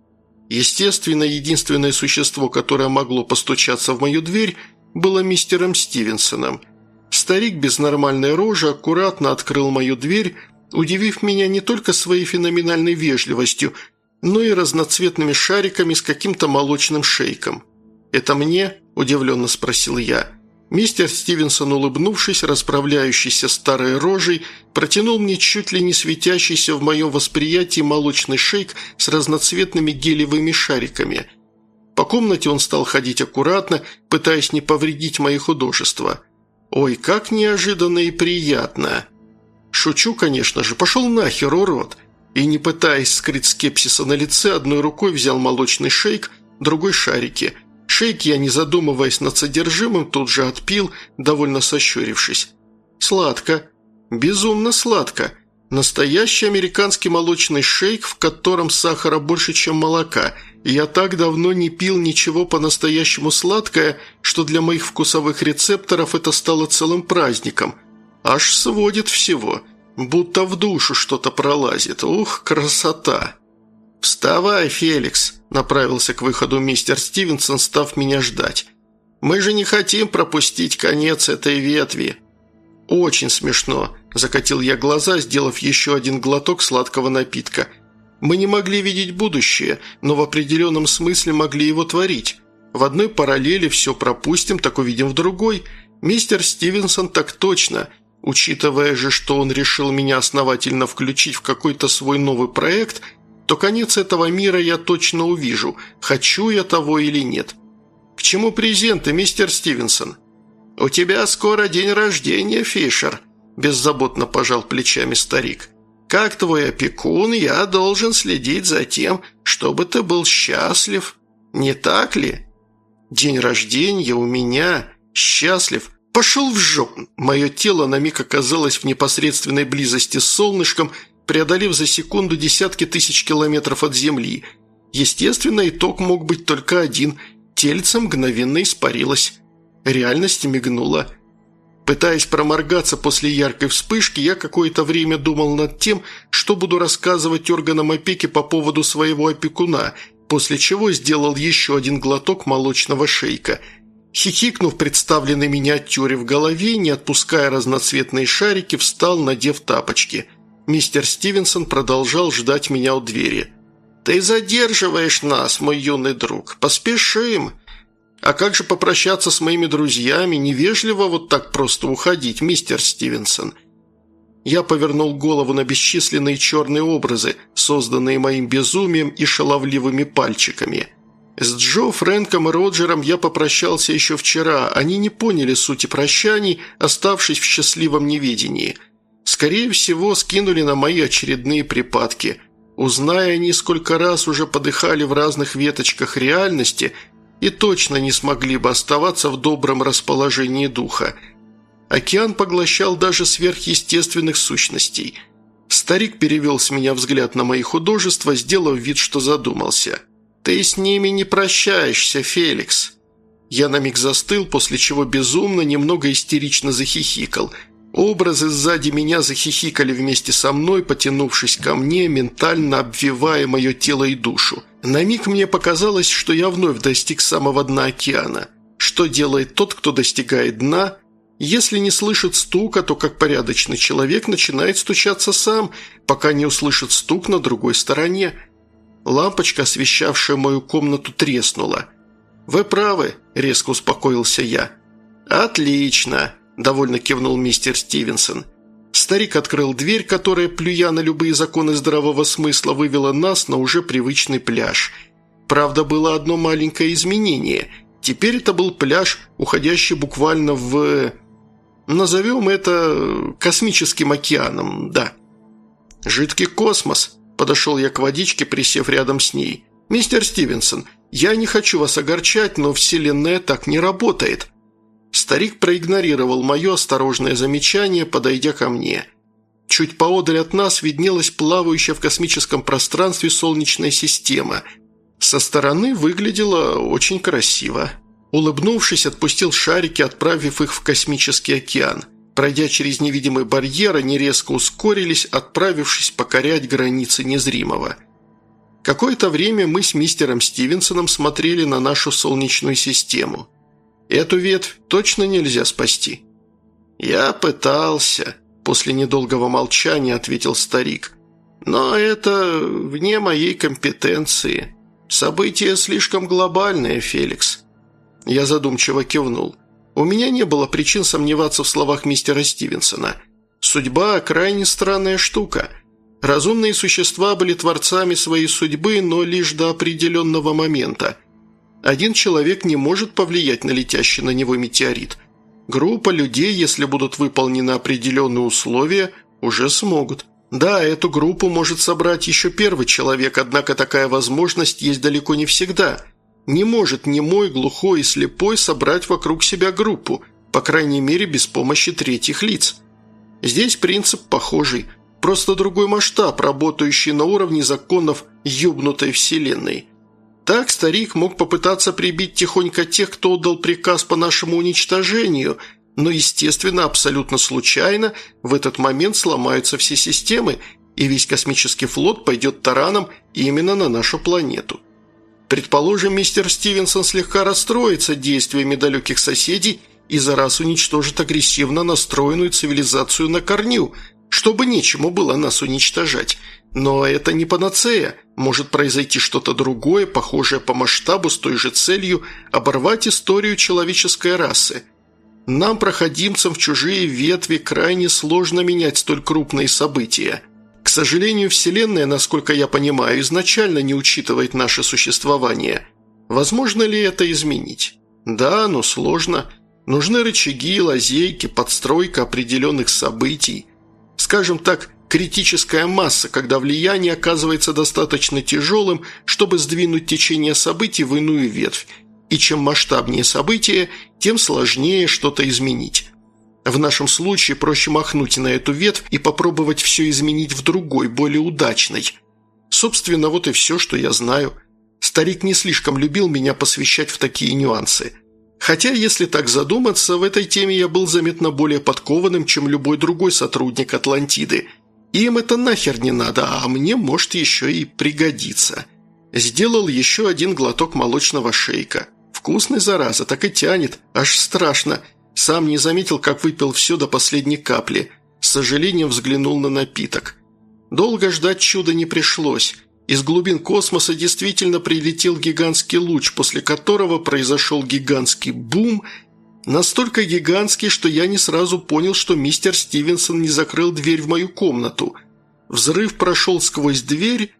Естественно, единственное существо, которое могло постучаться в мою дверь – было мистером Стивенсоном. Старик без нормальной рожи аккуратно открыл мою дверь, удивив меня не только своей феноменальной вежливостью, но и разноцветными шариками с каким-то молочным шейком. «Это мне?» – удивленно спросил я. Мистер Стивенсон, улыбнувшись, расправляющийся старой рожей, протянул мне чуть ли не светящийся в моем восприятии молочный шейк с разноцветными гелевыми шариками – по комнате он стал ходить аккуратно, пытаясь не повредить мои художества. «Ой, как неожиданно и приятно!» «Шучу, конечно же, пошел нахер, урод!» и, не пытаясь скрыть скепсиса на лице, одной рукой взял молочный шейк, другой – шарики. Шейк я, не задумываясь над содержимым, тут же отпил, довольно сощурившись. Сладко. Безумно сладко. Настоящий американский молочный шейк, в котором сахара больше, чем молока. Я так давно не пил ничего по-настоящему сладкое, что для моих вкусовых рецепторов это стало целым праздником. Аж сводит всего. Будто в душу что-то пролазит. Ух, красота! «Вставай, Феликс!» – направился к выходу мистер Стивенсон, став меня ждать. «Мы же не хотим пропустить конец этой ветви!» «Очень смешно», – закатил я глаза, сделав еще один глоток сладкого напитка. «Мы не могли видеть будущее, но в определенном смысле могли его творить. В одной параллели все пропустим, так увидим в другой. Мистер Стивенсон так точно. Учитывая же, что он решил меня основательно включить в какой-то свой новый проект, то конец этого мира я точно увижу, хочу я того или нет. К чему презенты, мистер Стивенсон?» «У тебя скоро день рождения, Фишер», – беззаботно пожал плечами старик. «Как твой опекун, я должен следить за тем, чтобы ты был счастлив. Не так ли?» «День рождения у меня. Счастлив. Пошел в жопу!» Мое тело на миг оказалось в непосредственной близости с солнышком, преодолев за секунду десятки тысяч километров от Земли. Естественно, итог мог быть только один – тельце мгновенно испарилось. Реальность мигнула. Пытаясь проморгаться после яркой вспышки, я какое-то время думал над тем, что буду рассказывать органам опеки по поводу своего опекуна, после чего сделал еще один глоток молочного шейка. Хихикнув представленной миниатюре в голове, не отпуская разноцветные шарики, встал, надев тапочки. Мистер Стивенсон продолжал ждать меня у двери. «Ты задерживаешь нас, мой юный друг. Поспешим!» А как же попрощаться с моими друзьями? Невежливо вот так просто уходить, мистер Стивенсон». Я повернул голову на бесчисленные черные образы, созданные моим безумием и шаловливыми пальчиками. С Джо, Фрэнком и Роджером я попрощался еще вчера. Они не поняли сути прощаний, оставшись в счастливом неведении. Скорее всего, скинули на мои очередные припадки. Узная они, сколько раз уже подыхали в разных веточках реальности – и точно не смогли бы оставаться в добром расположении духа. Океан поглощал даже сверхъестественных сущностей. Старик перевел с меня взгляд на мои художества, сделав вид, что задумался. «Ты с ними не прощаешься, Феликс». Я на миг застыл, после чего безумно, немного истерично захихикал – Образы сзади меня захихикали вместе со мной, потянувшись ко мне, ментально обвивая мое тело и душу. На миг мне показалось, что я вновь достиг самого дна океана. Что делает тот, кто достигает дна? Если не слышит стука, то как порядочный человек начинает стучаться сам, пока не услышит стук на другой стороне. Лампочка, освещавшая мою комнату, треснула. «Вы правы», – резко успокоился я. «Отлично», довольно кивнул мистер Стивенсон. Старик открыл дверь, которая, плюя на любые законы здравого смысла, вывела нас на уже привычный пляж. Правда, было одно маленькое изменение. Теперь это был пляж, уходящий буквально в... Назовем это космическим океаном, да. «Жидкий космос», – подошел я к водичке, присев рядом с ней. «Мистер Стивенсон, я не хочу вас огорчать, но Вселенная так не работает». Старик проигнорировал мое осторожное замечание, подойдя ко мне. Чуть поодаль от нас виднелась плавающая в космическом пространстве солнечная система. Со стороны выглядела очень красиво. Улыбнувшись, отпустил шарики, отправив их в космический океан. Пройдя через невидимый барьер, они резко ускорились, отправившись покорять границы незримого. Какое-то время мы с мистером Стивенсоном смотрели на нашу Солнечную систему – Эту ветвь точно нельзя спасти». «Я пытался», – после недолгого молчания ответил старик. «Но это вне моей компетенции. Событие слишком глобальное, Феликс». Я задумчиво кивнул. У меня не было причин сомневаться в словах мистера Стивенсона. Судьба – крайне странная штука. Разумные существа были творцами своей судьбы, но лишь до определенного момента – один человек не может повлиять на летящий на него метеорит. Группа людей, если будут выполнены определенные условия, уже смогут. Да, эту группу может собрать еще первый человек, однако такая возможность есть далеко не всегда. Не может немой, глухой и слепой собрать вокруг себя группу, по крайней мере без помощи третьих лиц. Здесь принцип похожий, просто другой масштаб, работающий на уровне законов ёбнутой вселенной. Так старик мог попытаться прибить тихонько тех, кто отдал приказ по нашему уничтожению – но, естественно, абсолютно случайно в этот момент сломаются все системы, и весь космический флот пойдет тараном именно на нашу планету. Предположим, мистер Стивенсон слегка расстроится действиями далеких соседей и за раз уничтожит агрессивно настроенную цивилизацию на корню, чтобы нечему было нас уничтожать. Но это не панацея, может произойти что-то другое, похожее по масштабу с той же целью оборвать историю человеческой расы – нам, проходимцам в чужие ветви, крайне сложно менять столь крупные события. К сожалению, Вселенная, насколько я понимаю, изначально не учитывает наше существование. Возможно ли это изменить? Да, но сложно. Нужны рычаги, лазейки, подстройка определенных событий. Скажем так, критическая масса, когда влияние оказывается достаточно тяжелым, чтобы сдвинуть течение событий в иную ветвь, и чем масштабнее событие, тем сложнее что-то изменить. В нашем случае проще махнуть на эту ветвь и попробовать все изменить в другой, более удачной. Собственно, вот и все, что я знаю. Старик не слишком любил меня посвящать в такие нюансы. Хотя, если так задуматься, в этой теме я был заметно более подкованным, чем любой другой сотрудник Атлантиды. Им это нахер не надо, а мне может еще и пригодиться. Сделал еще один глоток молочного шейка. Вкусный, зараза, так и тянет. Аж страшно. Сам не заметил, как выпил все до последней капли. С сожалением взглянул на напиток. Долго ждать чуда не пришлось. Из глубин космоса действительно прилетел гигантский луч, после которого произошел гигантский бум, настолько гигантский, что я не сразу понял, что мистер Стивенсон не закрыл дверь в мою комнату. Взрыв прошел сквозь дверь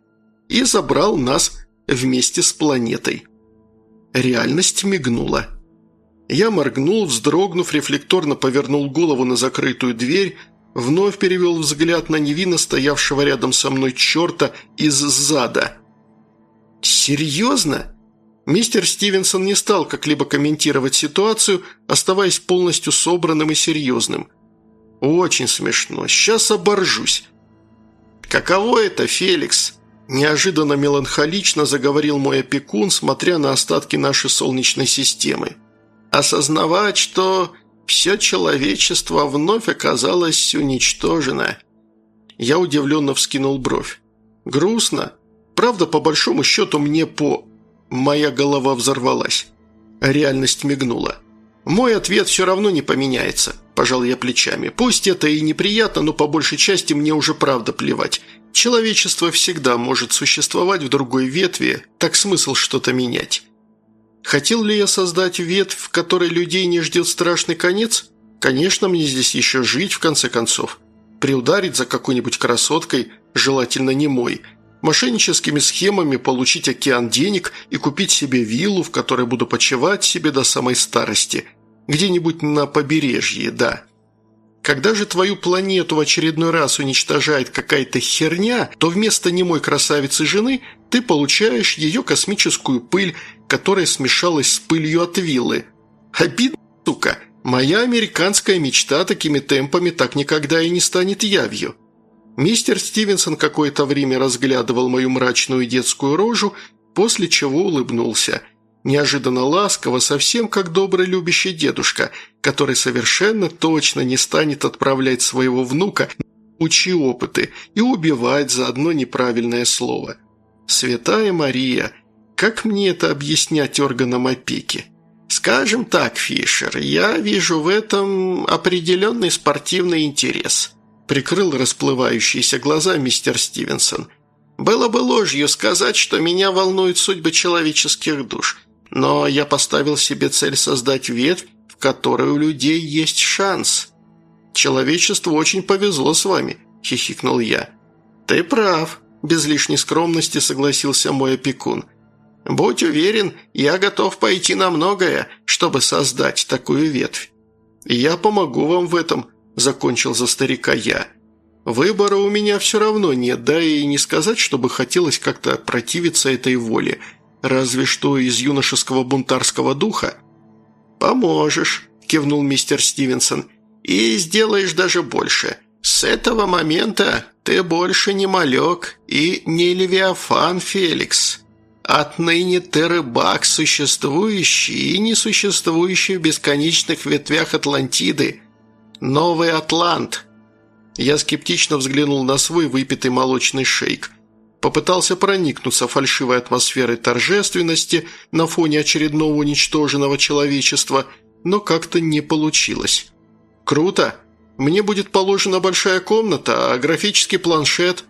и забрал нас вместе с планетой. Реальность мигнула. Я моргнул, вздрогнув, рефлекторно повернул голову на закрытую дверь, вновь перевел взгляд на невинно стоявшего рядом со мной черта из зада. «Серьезно?» Мистер Стивенсон не стал как-либо комментировать ситуацию, оставаясь полностью собранным и серьезным. «Очень смешно. Сейчас оборжусь». «Каково это, Феликс?» Неожиданно меланхолично заговорил мой опекун, смотря на остатки нашей Солнечной системы. «Осознавать, что все человечество вновь оказалось уничтожено». Я удивленно вскинул бровь. «Грустно. Правда, по большому счету мне по...» Моя голова взорвалась. Реальность мигнула. «Мой ответ все равно не поменяется», – пожал я плечами. «Пусть это и неприятно, но по большей части мне уже правда плевать. Человечество всегда может существовать в другой ветви, так смысл что-то менять. Хотел ли я создать ветвь, в которой людей не ждет страшный конец? Конечно, мне здесь еще жить, в конце концов. Приударить за какой-нибудь красоткой, желательно не мой. Мошенническими схемами получить океан денег и купить себе виллу, в которой буду почивать себе до самой старости. Где-нибудь на побережье, да. Когда же твою планету в очередной раз уничтожает какая-то херня, то вместо немой красавицы жены ты получаешь ее космическую пыль, которая смешалась с пылью от виллы. Обидно, сука. Моя американская мечта такими темпами так никогда и не станет явью. Мистер Стивенсон какое-то время разглядывал мою мрачную детскую рожу, после чего улыбнулся – Неожиданно ласково, совсем как добрый любящий дедушка, который совершенно точно не станет отправлять своего внука учи опыты и убивать за одно неправильное слово. Святая Мария, как мне это объяснять органам опеки? Скажем так, Фишер, я вижу в этом определенный спортивный интерес. Прикрыл расплывающиеся глаза мистер Стивенсон. Было бы ложью сказать, что меня волнуют судьбы человеческих душ – но я поставил себе цель создать ветвь, в которой у людей есть шанс. Человечеству очень повезло с вами», – хихикнул я. «Ты прав», – без лишней скромности согласился мой опекун. «Будь уверен, я готов пойти на многое, чтобы создать такую ветвь. Я помогу вам в этом», – закончил за старика я. Выбора у меня все равно нет, да и не сказать, чтобы хотелось как-то противиться этой воле. Разве что из юношеского бунтарского духа. «Поможешь», – кивнул мистер Стивенсон, – «и сделаешь даже больше. С этого момента ты больше не малек и не Левиафан, Феликс. Отныне ты рыбак, существующий и несуществующий в бесконечных ветвях Атлантиды. Новый Атлант». Я скептично взглянул на свой выпитый молочный шейк. Попытался проникнуться фальшивой атмосферой торжественности на фоне очередного уничтоженного человечества, но как-то не получилось. «Круто! Мне будет положена большая комната, а графический планшет...»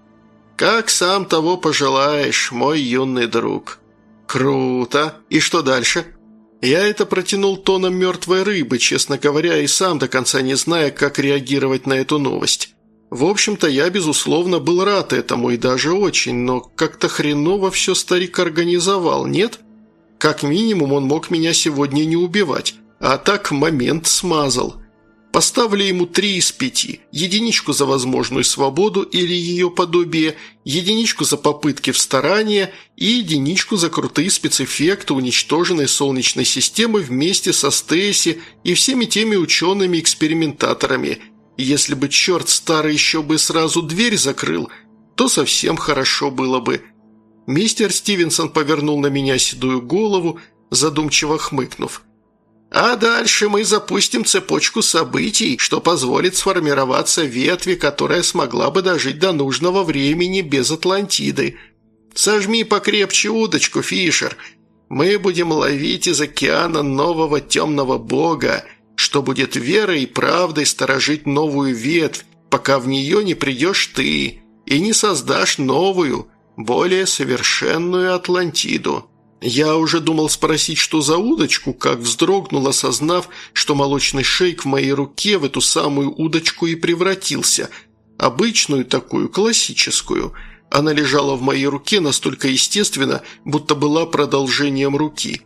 «Как сам того пожелаешь, мой юный друг». «Круто! И что дальше?» Я это протянул тоном мертвой рыбы, честно говоря, и сам до конца не зная, как реагировать на эту новость. В общем-то, я, безусловно, был рад этому и даже очень, но как-то хреново все старик организовал, нет? Как минимум, он мог меня сегодня не убивать, а так момент смазал. Поставлю ему три из пяти. Единичку за возможную свободу или ее подобие, единичку за попытки в старания и единичку за крутые спецэффекты уничтоженной Солнечной системы вместе со Стейси и всеми теми учеными-экспериментаторами. Если бы черт старый еще бы сразу дверь закрыл, то совсем хорошо было бы. Мистер Стивенсон повернул на меня седую голову, задумчиво хмыкнув – а дальше мы запустим цепочку событий, что позволит сформироваться ветви, которая смогла бы дожить до нужного времени без Атлантиды. Сожми покрепче удочку, Фишер. Мы будем ловить из океана нового темного бога, что будет верой и правдой сторожить новую ветвь, пока в нее не придешь ты и не создашь новую, более совершенную Атлантиду. Я уже думал спросить, что за удочку, как вздрогнул, осознав, что молочный шейк в моей руке в эту самую удочку и превратился. Обычную такую, классическую. Она лежала в моей руке настолько естественно, будто была продолжением руки.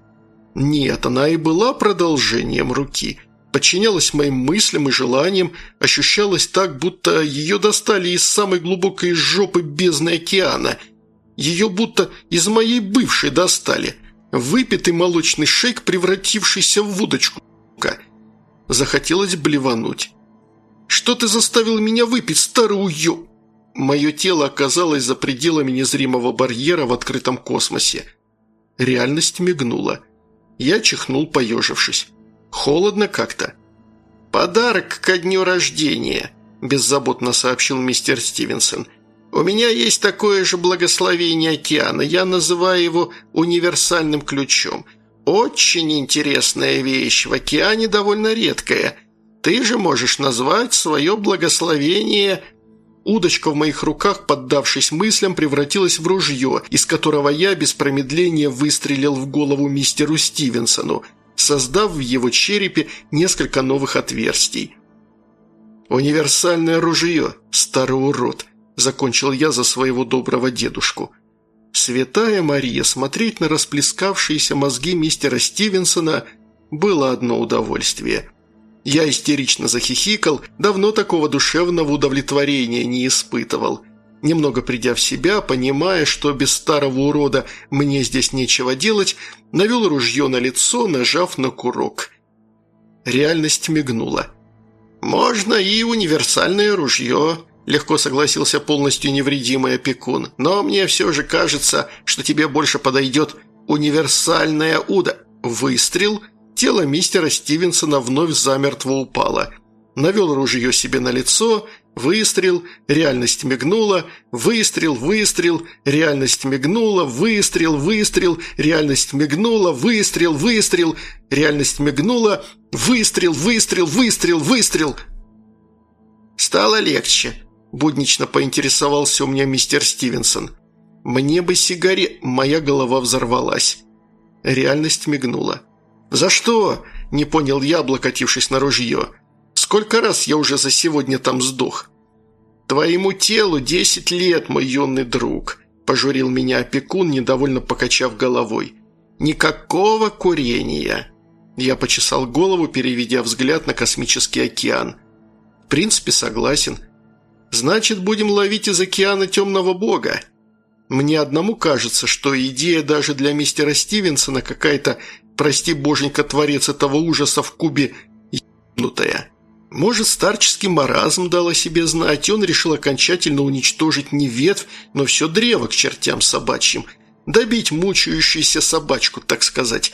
Нет, она и была продолжением руки. Подчинялась моим мыслям и желаниям, ощущалась так, будто ее достали из самой глубокой жопы бездны океана – ее будто из моей бывшей достали. Выпитый молочный шейк, превратившийся в удочку. Захотелось блевануть. «Что ты заставил меня выпить, старый уё...» Мое тело оказалось за пределами незримого барьера в открытом космосе. Реальность мигнула. Я чихнул, поежившись. Холодно как-то. «Подарок ко дню рождения», – беззаботно сообщил мистер Стивенсон – у меня есть такое же благословение океана, я называю его универсальным ключом. Очень интересная вещь, в океане довольно редкая. Ты же можешь назвать свое благословение...» Удочка в моих руках, поддавшись мыслям, превратилась в ружье, из которого я без промедления выстрелил в голову мистеру Стивенсону, создав в его черепе несколько новых отверстий. «Универсальное ружье, старый урод!» – закончил я за своего доброго дедушку. Святая Мария, смотреть на расплескавшиеся мозги мистера Стивенсона было одно удовольствие. Я истерично захихикал, давно такого душевного удовлетворения не испытывал. Немного придя в себя, понимая, что без старого урода мне здесь нечего делать, навел ружье на лицо, нажав на курок. Реальность мигнула. «Можно и универсальное ружье», Легко согласился полностью невредимый опекун. «Но мне все же кажется, что тебе больше подойдет универсальная уда». Выстрел. Тело мистера Стивенсона вновь замертво упало. Навел ружье себе на лицо. Выстрел. Реальность мигнула. Выстрел, выстрел. Реальность мигнула. Выстрел, выстрел. Реальность мигнула. Выстрел, выстрел. Реальность мигнула. Выстрел, выстрел, выстрел, выстрел. Стало легче. Буднично поинтересовался у меня мистер Стивенсон. «Мне бы сигаре...» Моя голова взорвалась. Реальность мигнула. «За что?» – не понял я, облокотившись на ружье. «Сколько раз я уже за сегодня там сдох?» «Твоему телу десять лет, мой юный друг», – пожурил меня опекун, недовольно покачав головой. «Никакого курения». Я почесал голову, переведя взгляд на космический океан. «В принципе, согласен». Значит, будем ловить из океана темного бога. Мне одному кажется, что идея даже для мистера Стивенсона какая-то, прости боженька, творец этого ужаса в кубе, ебнутая. Может, старческий маразм дал о себе знать, и он решил окончательно уничтожить не ветвь, но все древо к чертям собачьим, добить мучающуюся собачку, так сказать.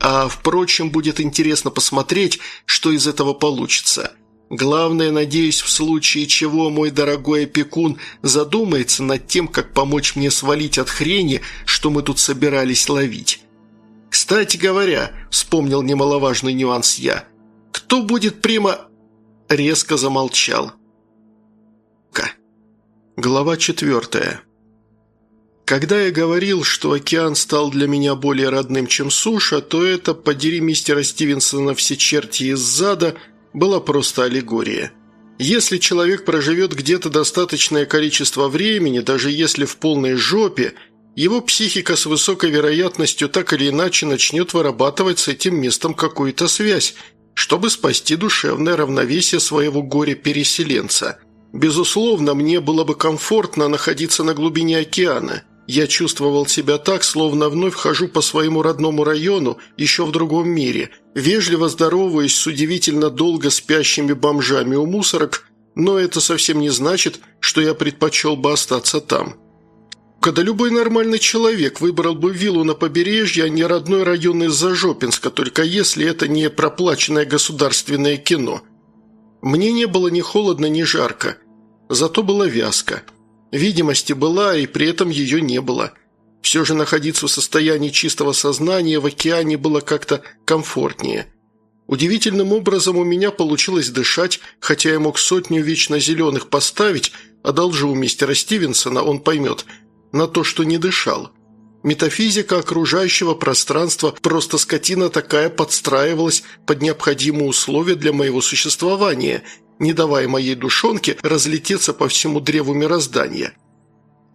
А, впрочем, будет интересно посмотреть, что из этого получится». Главное, надеюсь, в случае чего мой дорогой опекун задумается над тем, как помочь мне свалить от хрени, что мы тут собирались ловить. Кстати говоря, вспомнил немаловажный нюанс я. Кто будет прямо... Резко замолчал. Глава четвертая. Когда я говорил, что океан стал для меня более родным, чем суша, то это, подери мистера Стивенсона все черти из зада – была просто аллегория. Если человек проживет где-то достаточное количество времени, даже если в полной жопе, его психика с высокой вероятностью так или иначе начнет вырабатывать с этим местом какую-то связь, чтобы спасти душевное равновесие своего горя-переселенца. Безусловно, мне было бы комфортно находиться на глубине океана – я чувствовал себя так, словно вновь хожу по своему родному району, еще в другом мире, вежливо здороваюсь с удивительно долго спящими бомжами у мусорок, но это совсем не значит, что я предпочел бы остаться там. Когда любой нормальный человек выбрал бы виллу на побережье, а не родной район из-за Жопинска, только если это не проплаченное государственное кино. Мне не было ни холодно, ни жарко, зато было вязко – Видимости была, и при этом ее не было. Все же находиться в состоянии чистого сознания в океане было как-то комфортнее. Удивительным образом у меня получилось дышать, хотя я мог сотню вечно зеленых поставить, одолжу у мистера Стивенсона, он поймет, на то, что не дышал. Метафизика окружающего пространства просто скотина такая подстраивалась под необходимые условия для моего существования – не давая моей душонке разлететься по всему древу мироздания.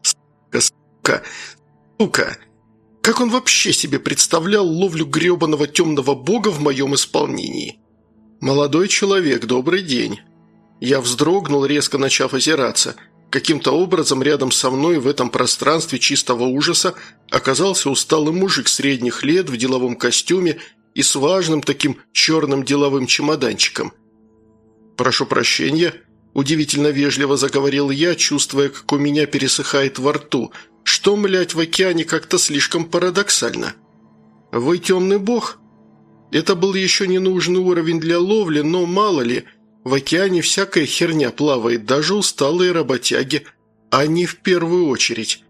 Сука, сука, сука! Как он вообще себе представлял ловлю гребаного темного бога в моем исполнении? «Молодой человек, добрый день!» Я вздрогнул, резко начав озираться. Каким-то образом рядом со мной в этом пространстве чистого ужаса оказался усталый мужик средних лет в деловом костюме и с важным таким черным деловым чемоданчиком. «Прошу прощения», – удивительно вежливо заговорил я, чувствуя, как у меня пересыхает во рту. «Что, млять, в океане как-то слишком парадоксально». «Вы темный бог?» Это был еще не нужный уровень для ловли, но мало ли, в океане всякая херня плавает, даже усталые работяги, а не в первую очередь.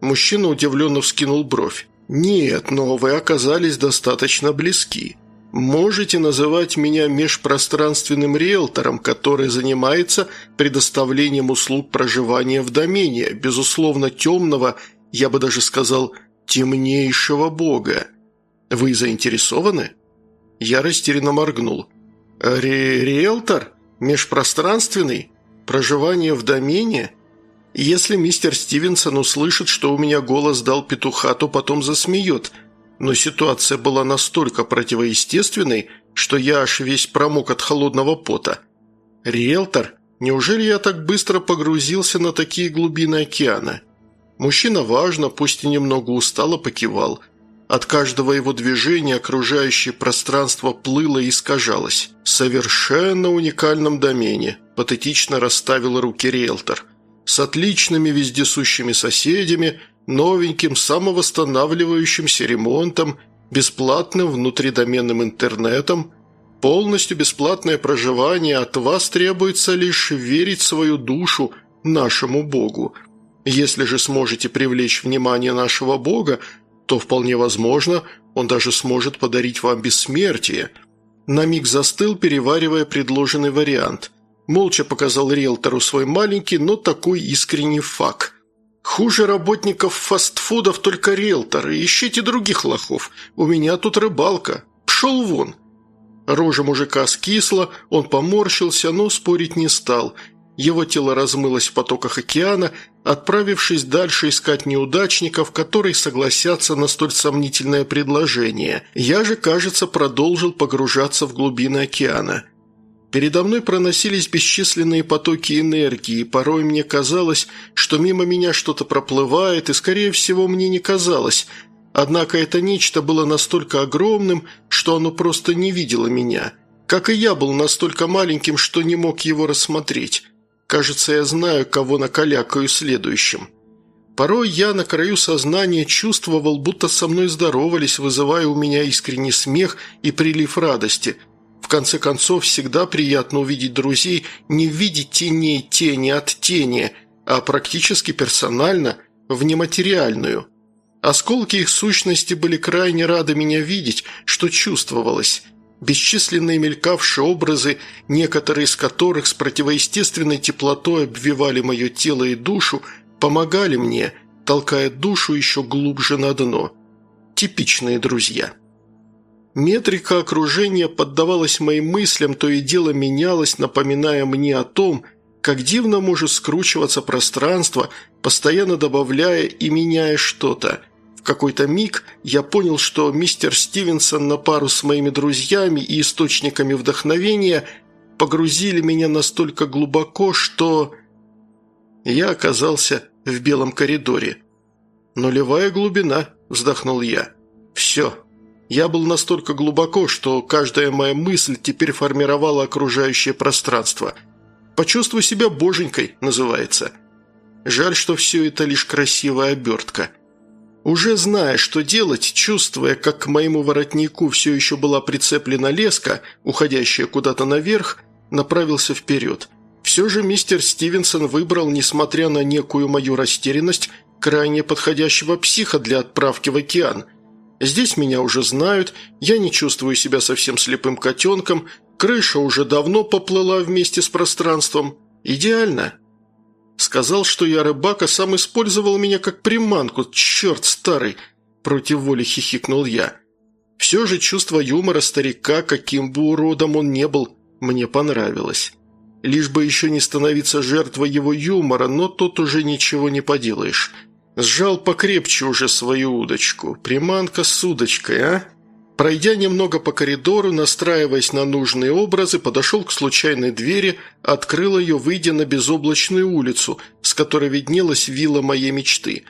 Мужчина удивленно вскинул бровь. «Нет, но вы оказались достаточно близки. Можете называть меня межпространственным риэлтором, который занимается предоставлением услуг проживания в домене, безусловно, темного, я бы даже сказал, темнейшего бога. Вы заинтересованы?» Я растерянно моргнул. Ри «Риэлтор? Межпространственный? Проживание в домене?» Если мистер Стивенсон услышит, что у меня голос дал петуха, то потом засмеет – но ситуация была настолько противоестественной, что я аж весь промок от холодного пота. «Риэлтор? Неужели я так быстро погрузился на такие глубины океана?» Мужчина важно, пусть и немного устало, покивал. От каждого его движения окружающее пространство плыло и искажалось. «Совершенно уникальном домене», – патетично расставил руки риэлтор. «С отличными вездесущими соседями – новеньким самовосстанавливающимся ремонтом, бесплатным внутридоменным интернетом, полностью бесплатное проживание, от вас требуется лишь верить свою душу нашему Богу. Если же сможете привлечь внимание нашего Бога, то вполне возможно, он даже сможет подарить вам бессмертие». На миг застыл, переваривая предложенный вариант. Молча показал риэлтору свой маленький, но такой искренний факт. Хуже работников фастфудов только риэлторы. Ищите других лохов. У меня тут рыбалка. Пшел вон». Рожа мужика скисла, он поморщился, но спорить не стал. Его тело размылось в потоках океана, отправившись дальше искать неудачников, которые согласятся на столь сомнительное предложение. Я же, кажется, продолжил погружаться в глубины океана. Передо мной проносились бесчисленные потоки энергии, и порой мне казалось, что мимо меня что-то проплывает, и, скорее всего, мне не казалось. Однако это нечто было настолько огромным, что оно просто не видело меня. Как и я был настолько маленьким, что не мог его рассмотреть. Кажется, я знаю, кого накалякаю следующим. Порой я на краю сознания чувствовал, будто со мной здоровались, вызывая у меня искренний смех и прилив радости – в конце концов, всегда приятно увидеть друзей не в виде теней тени от тени, а практически персонально, в нематериальную. Осколки их сущности были крайне рады меня видеть, что чувствовалось. Бесчисленные мелькавшие образы, некоторые из которых с противоестественной теплотой обвивали мое тело и душу, помогали мне, толкая душу еще глубже на дно. Типичные друзья. Метрика окружения поддавалась моим мыслям, то и дело менялась, напоминая мне о том, как дивно может скручиваться пространство, постоянно добавляя и меняя что-то. В какой-то миг я понял, что мистер Стивенсон на пару с моими друзьями и источниками вдохновения погрузили меня настолько глубоко, что... Я оказался в белом коридоре. «Нулевая глубина», – вздохнул я. «Все, я был настолько глубоко, что каждая моя мысль теперь формировала окружающее пространство. «Почувствуй себя боженькой» называется. Жаль, что все это лишь красивая обертка. Уже зная, что делать, чувствуя, как к моему воротнику все еще была прицеплена леска, уходящая куда-то наверх, направился вперед. Все же мистер Стивенсон выбрал, несмотря на некую мою растерянность, крайне подходящего психа для отправки в океан – Здесь меня уже знают, я не чувствую себя совсем слепым котенком, крыша уже давно поплыла вместе с пространством. Идеально. Сказал, что я рыбак, а сам использовал меня как приманку. Черт старый!» Против воли хихикнул я. Все же чувство юмора старика, каким бы уродом он не был, мне понравилось. Лишь бы еще не становиться жертвой его юмора, но тут уже ничего не поделаешь. Сжал покрепче уже свою удочку. Приманка с удочкой, а? Пройдя немного по коридору, настраиваясь на нужные образы, подошел к случайной двери, открыл ее, выйдя на безоблачную улицу, с которой виднелась вилла моей мечты.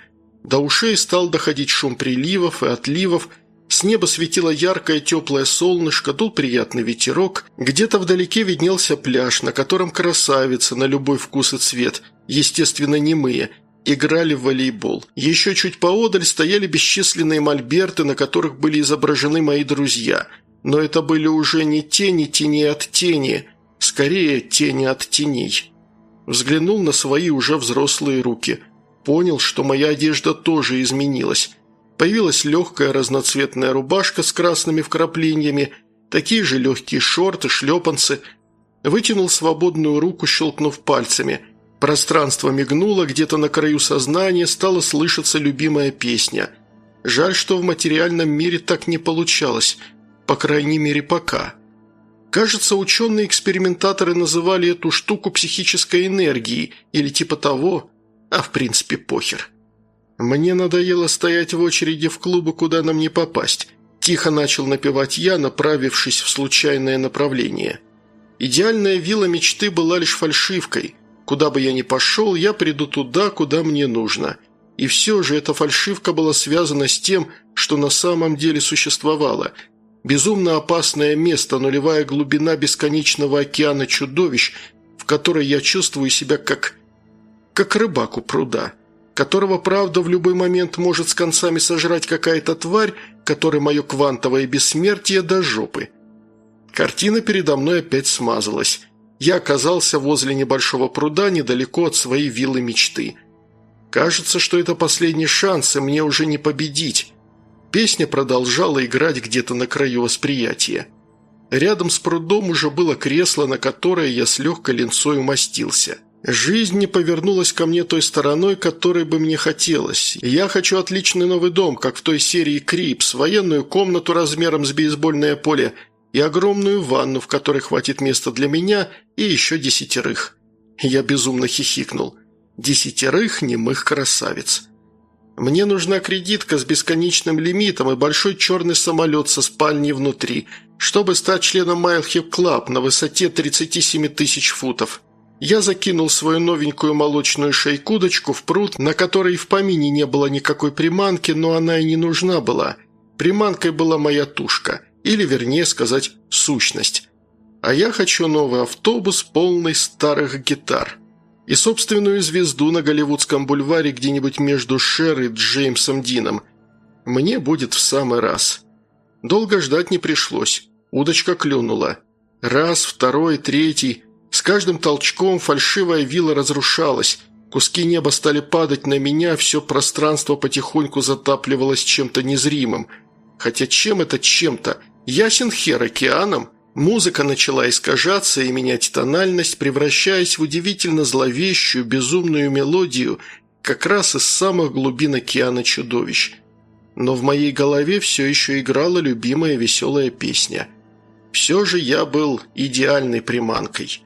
До ушей стал доходить шум приливов и отливов, с неба светило яркое теплое солнышко, дул приятный ветерок, где-то вдалеке виднелся пляж, на котором красавица на любой вкус и цвет, естественно, немые – играли в волейбол. Еще чуть поодаль стояли бесчисленные мольберты, на которых были изображены мои друзья. Но это были уже не тени тени от тени, скорее тени от теней. Взглянул на свои уже взрослые руки. Понял, что моя одежда тоже изменилась. Появилась легкая разноцветная рубашка с красными вкраплениями, такие же легкие шорты, шлепанцы. Вытянул свободную руку, щелкнув пальцами – Пространство мигнуло, где-то на краю сознания стала слышаться любимая песня. Жаль, что в материальном мире так не получалось, по крайней мере пока. Кажется, ученые-экспериментаторы называли эту штуку психической энергией или типа того, а в принципе похер. Мне надоело стоять в очереди в клубы, куда нам не попасть. Тихо начал напевать я, направившись в случайное направление. Идеальная вилла мечты была лишь фальшивкой – Куда бы я ни пошел, я приду туда, куда мне нужно. И все же эта фальшивка была связана с тем, что на самом деле существовало. Безумно опасное место, нулевая глубина бесконечного океана чудовищ, в которой я чувствую себя как... как рыбак у пруда, которого, правда, в любой момент может с концами сожрать какая-то тварь, которой мое квантовое бессмертие до жопы. Картина передо мной опять смазалась я оказался возле небольшого пруда недалеко от своей виллы мечты. Кажется, что это последний шанс, и мне уже не победить. Песня продолжала играть где-то на краю восприятия. Рядом с прудом уже было кресло, на которое я с легкой линцой умостился. Жизнь не повернулась ко мне той стороной, которой бы мне хотелось. Я хочу отличный новый дом, как в той серии «Крипс», военную комнату размером с бейсбольное поле – и огромную ванну, в которой хватит места для меня и еще десятерых. Я безумно хихикнул. Десятерых немых красавиц. Мне нужна кредитка с бесконечным лимитом и большой черный самолет со спальней внутри, чтобы стать членом Mile Club на высоте 37 тысяч футов. Я закинул свою новенькую молочную шейкудочку в пруд, на которой в помине не было никакой приманки, но она и не нужна была. Приманкой была моя тушка, или, вернее сказать, сущность. А я хочу новый автобус, полный старых гитар. И собственную звезду на Голливудском бульваре где-нибудь между Шер и Джеймсом Дином. Мне будет в самый раз. Долго ждать не пришлось. Удочка клюнула. Раз, второй, третий – с каждым толчком фальшивая вилла разрушалась. Куски неба стали падать на меня, все пространство потихоньку затапливалось чем-то незримым. Хотя чем это чем-то? Ясен хер океаном? Музыка начала искажаться и менять тональность, превращаясь в удивительно зловещую, безумную мелодию как раз из самых глубин океана чудовищ. Но в моей голове все еще играла любимая веселая песня. Все же я был идеальной приманкой.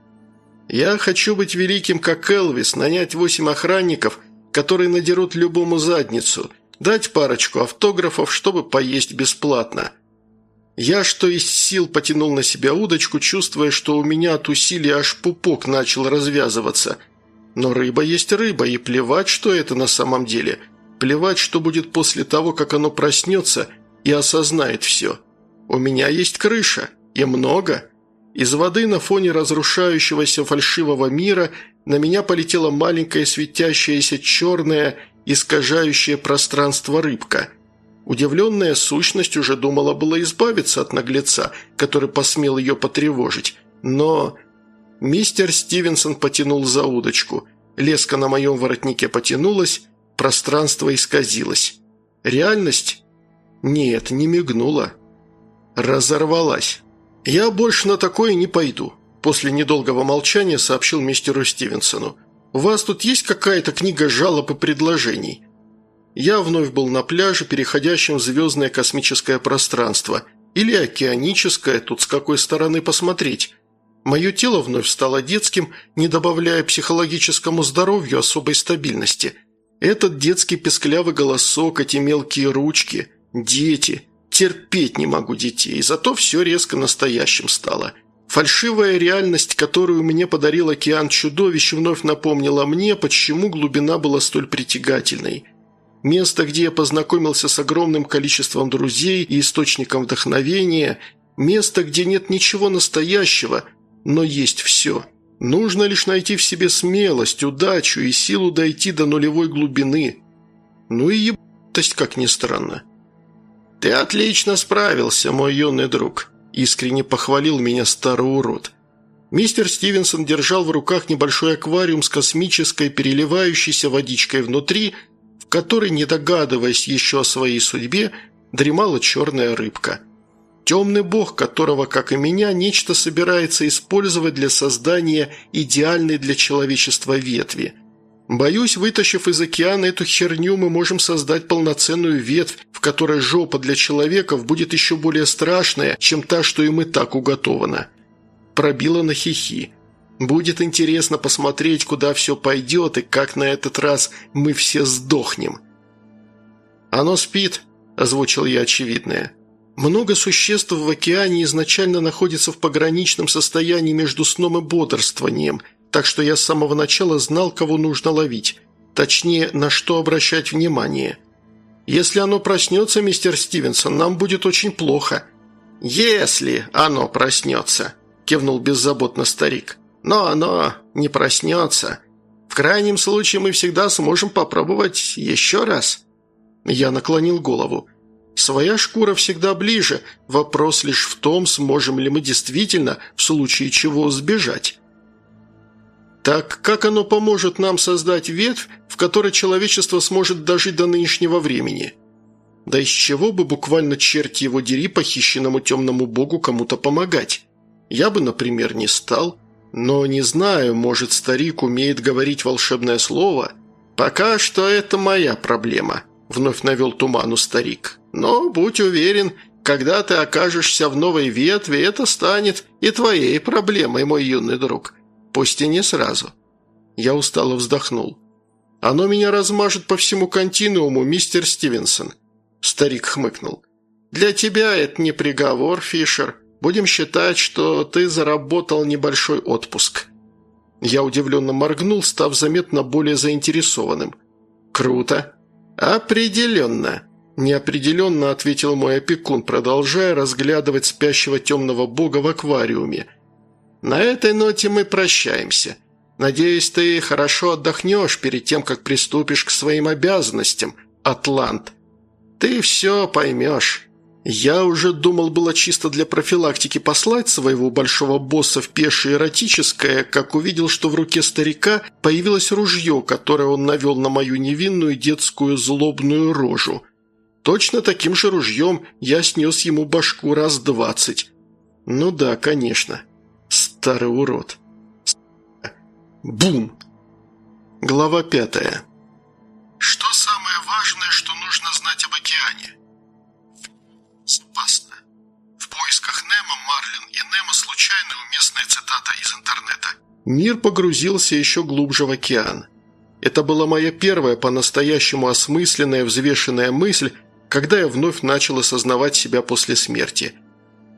Я хочу быть великим, как Элвис, нанять восемь охранников, которые надерут любому задницу, дать парочку автографов, чтобы поесть бесплатно. Я, что из сил, потянул на себя удочку, чувствуя, что у меня от усилий аж пупок начал развязываться. Но рыба есть рыба, и плевать, что это на самом деле. Плевать, что будет после того, как оно проснется и осознает все. У меня есть крыша, и много. Из воды на фоне разрушающегося фальшивого мира на меня полетела маленькая светящаяся черная, искажающая пространство рыбка. Удивленная сущность уже думала было избавиться от наглеца, который посмел ее потревожить. Но... Мистер Стивенсон потянул за удочку. Леска на моем воротнике потянулась, пространство исказилось. Реальность? Нет, не мигнула. Разорвалась. «Я больше на такое не пойду», – после недолгого молчания сообщил мистеру Стивенсону. «У вас тут есть какая-то книга жалоб и предложений?» Я вновь был на пляже, переходящем в звездное космическое пространство. Или океаническое, тут с какой стороны посмотреть. Мое тело вновь стало детским, не добавляя психологическому здоровью особой стабильности. Этот детский песклявый голосок, эти мелкие ручки, дети – Терпеть не могу детей, зато все резко настоящим стало. Фальшивая реальность, которую мне подарил океан чудовищ, вновь напомнила мне, почему глубина была столь притягательной. Место, где я познакомился с огромным количеством друзей и источником вдохновения, место, где нет ничего настоящего, но есть все. Нужно лишь найти в себе смелость, удачу и силу дойти до нулевой глубины. Ну и ебатость, как ни странно. «Ты отлично справился, мой юный друг», – искренне похвалил меня старый урод. Мистер Стивенсон держал в руках небольшой аквариум с космической переливающейся водичкой внутри, в которой, не догадываясь еще о своей судьбе, дремала черная рыбка. Темный бог, которого, как и меня, нечто собирается использовать для создания идеальной для человечества ветви – Боюсь, вытащив из океана эту херню, мы можем создать полноценную ветвь, в которой жопа для человеков будет еще более страшная, чем та, что им и так уготована. Пробила на хихи. Будет интересно посмотреть, куда все пойдет и как на этот раз мы все сдохнем. «Оно спит», – озвучил я очевидное. «Много существ в океане изначально находится в пограничном состоянии между сном и бодрствованием – так что я с самого начала знал, кого нужно ловить. Точнее, на что обращать внимание. Если оно проснется, мистер Стивенсон, нам будет очень плохо». «Если оно проснется», – кивнул беззаботно старик. «Но оно не проснется. В крайнем случае мы всегда сможем попробовать еще раз». Я наклонил голову. «Своя шкура всегда ближе. Вопрос лишь в том, сможем ли мы действительно, в случае чего, сбежать». Так как оно поможет нам создать ветвь, в которой человечество сможет дожить до нынешнего времени? Да из чего бы буквально черти его дери похищенному темному богу кому-то помогать? Я бы, например, не стал. Но не знаю, может, старик умеет говорить волшебное слово? Пока что это моя проблема, вновь навел туману старик. Но будь уверен, когда ты окажешься в новой ветви, это станет и твоей проблемой, мой юный друг. Пусть и не сразу. Я устало вздохнул. «Оно меня размажет по всему континууму, мистер Стивенсон», – старик хмыкнул. «Для тебя это не приговор, Фишер. Будем считать, что ты заработал небольшой отпуск». Я удивленно моргнул, став заметно более заинтересованным. «Круто!» «Определенно!» – неопределенно ответил мой опекун, продолжая разглядывать спящего темного бога в аквариуме. «На этой ноте мы прощаемся. Надеюсь, ты хорошо отдохнешь перед тем, как приступишь к своим обязанностям, Атлант. Ты все поймешь». Я уже думал было чисто для профилактики послать своего большого босса в пешее эротическое, как увидел, что в руке старика появилось ружье, которое он навел на мою невинную детскую злобную рожу. Точно таким же ружьем я снес ему башку раз двадцать. Ну да, конечно. Старый урод. Бум! Глава пятая. Что самое важное, что нужно знать об океане? Немо случайная уместная цитата из интернета. Мир погрузился еще глубже в океан. Это была моя первая по-настоящему осмысленная, взвешенная мысль, когда я вновь начал осознавать себя после смерти.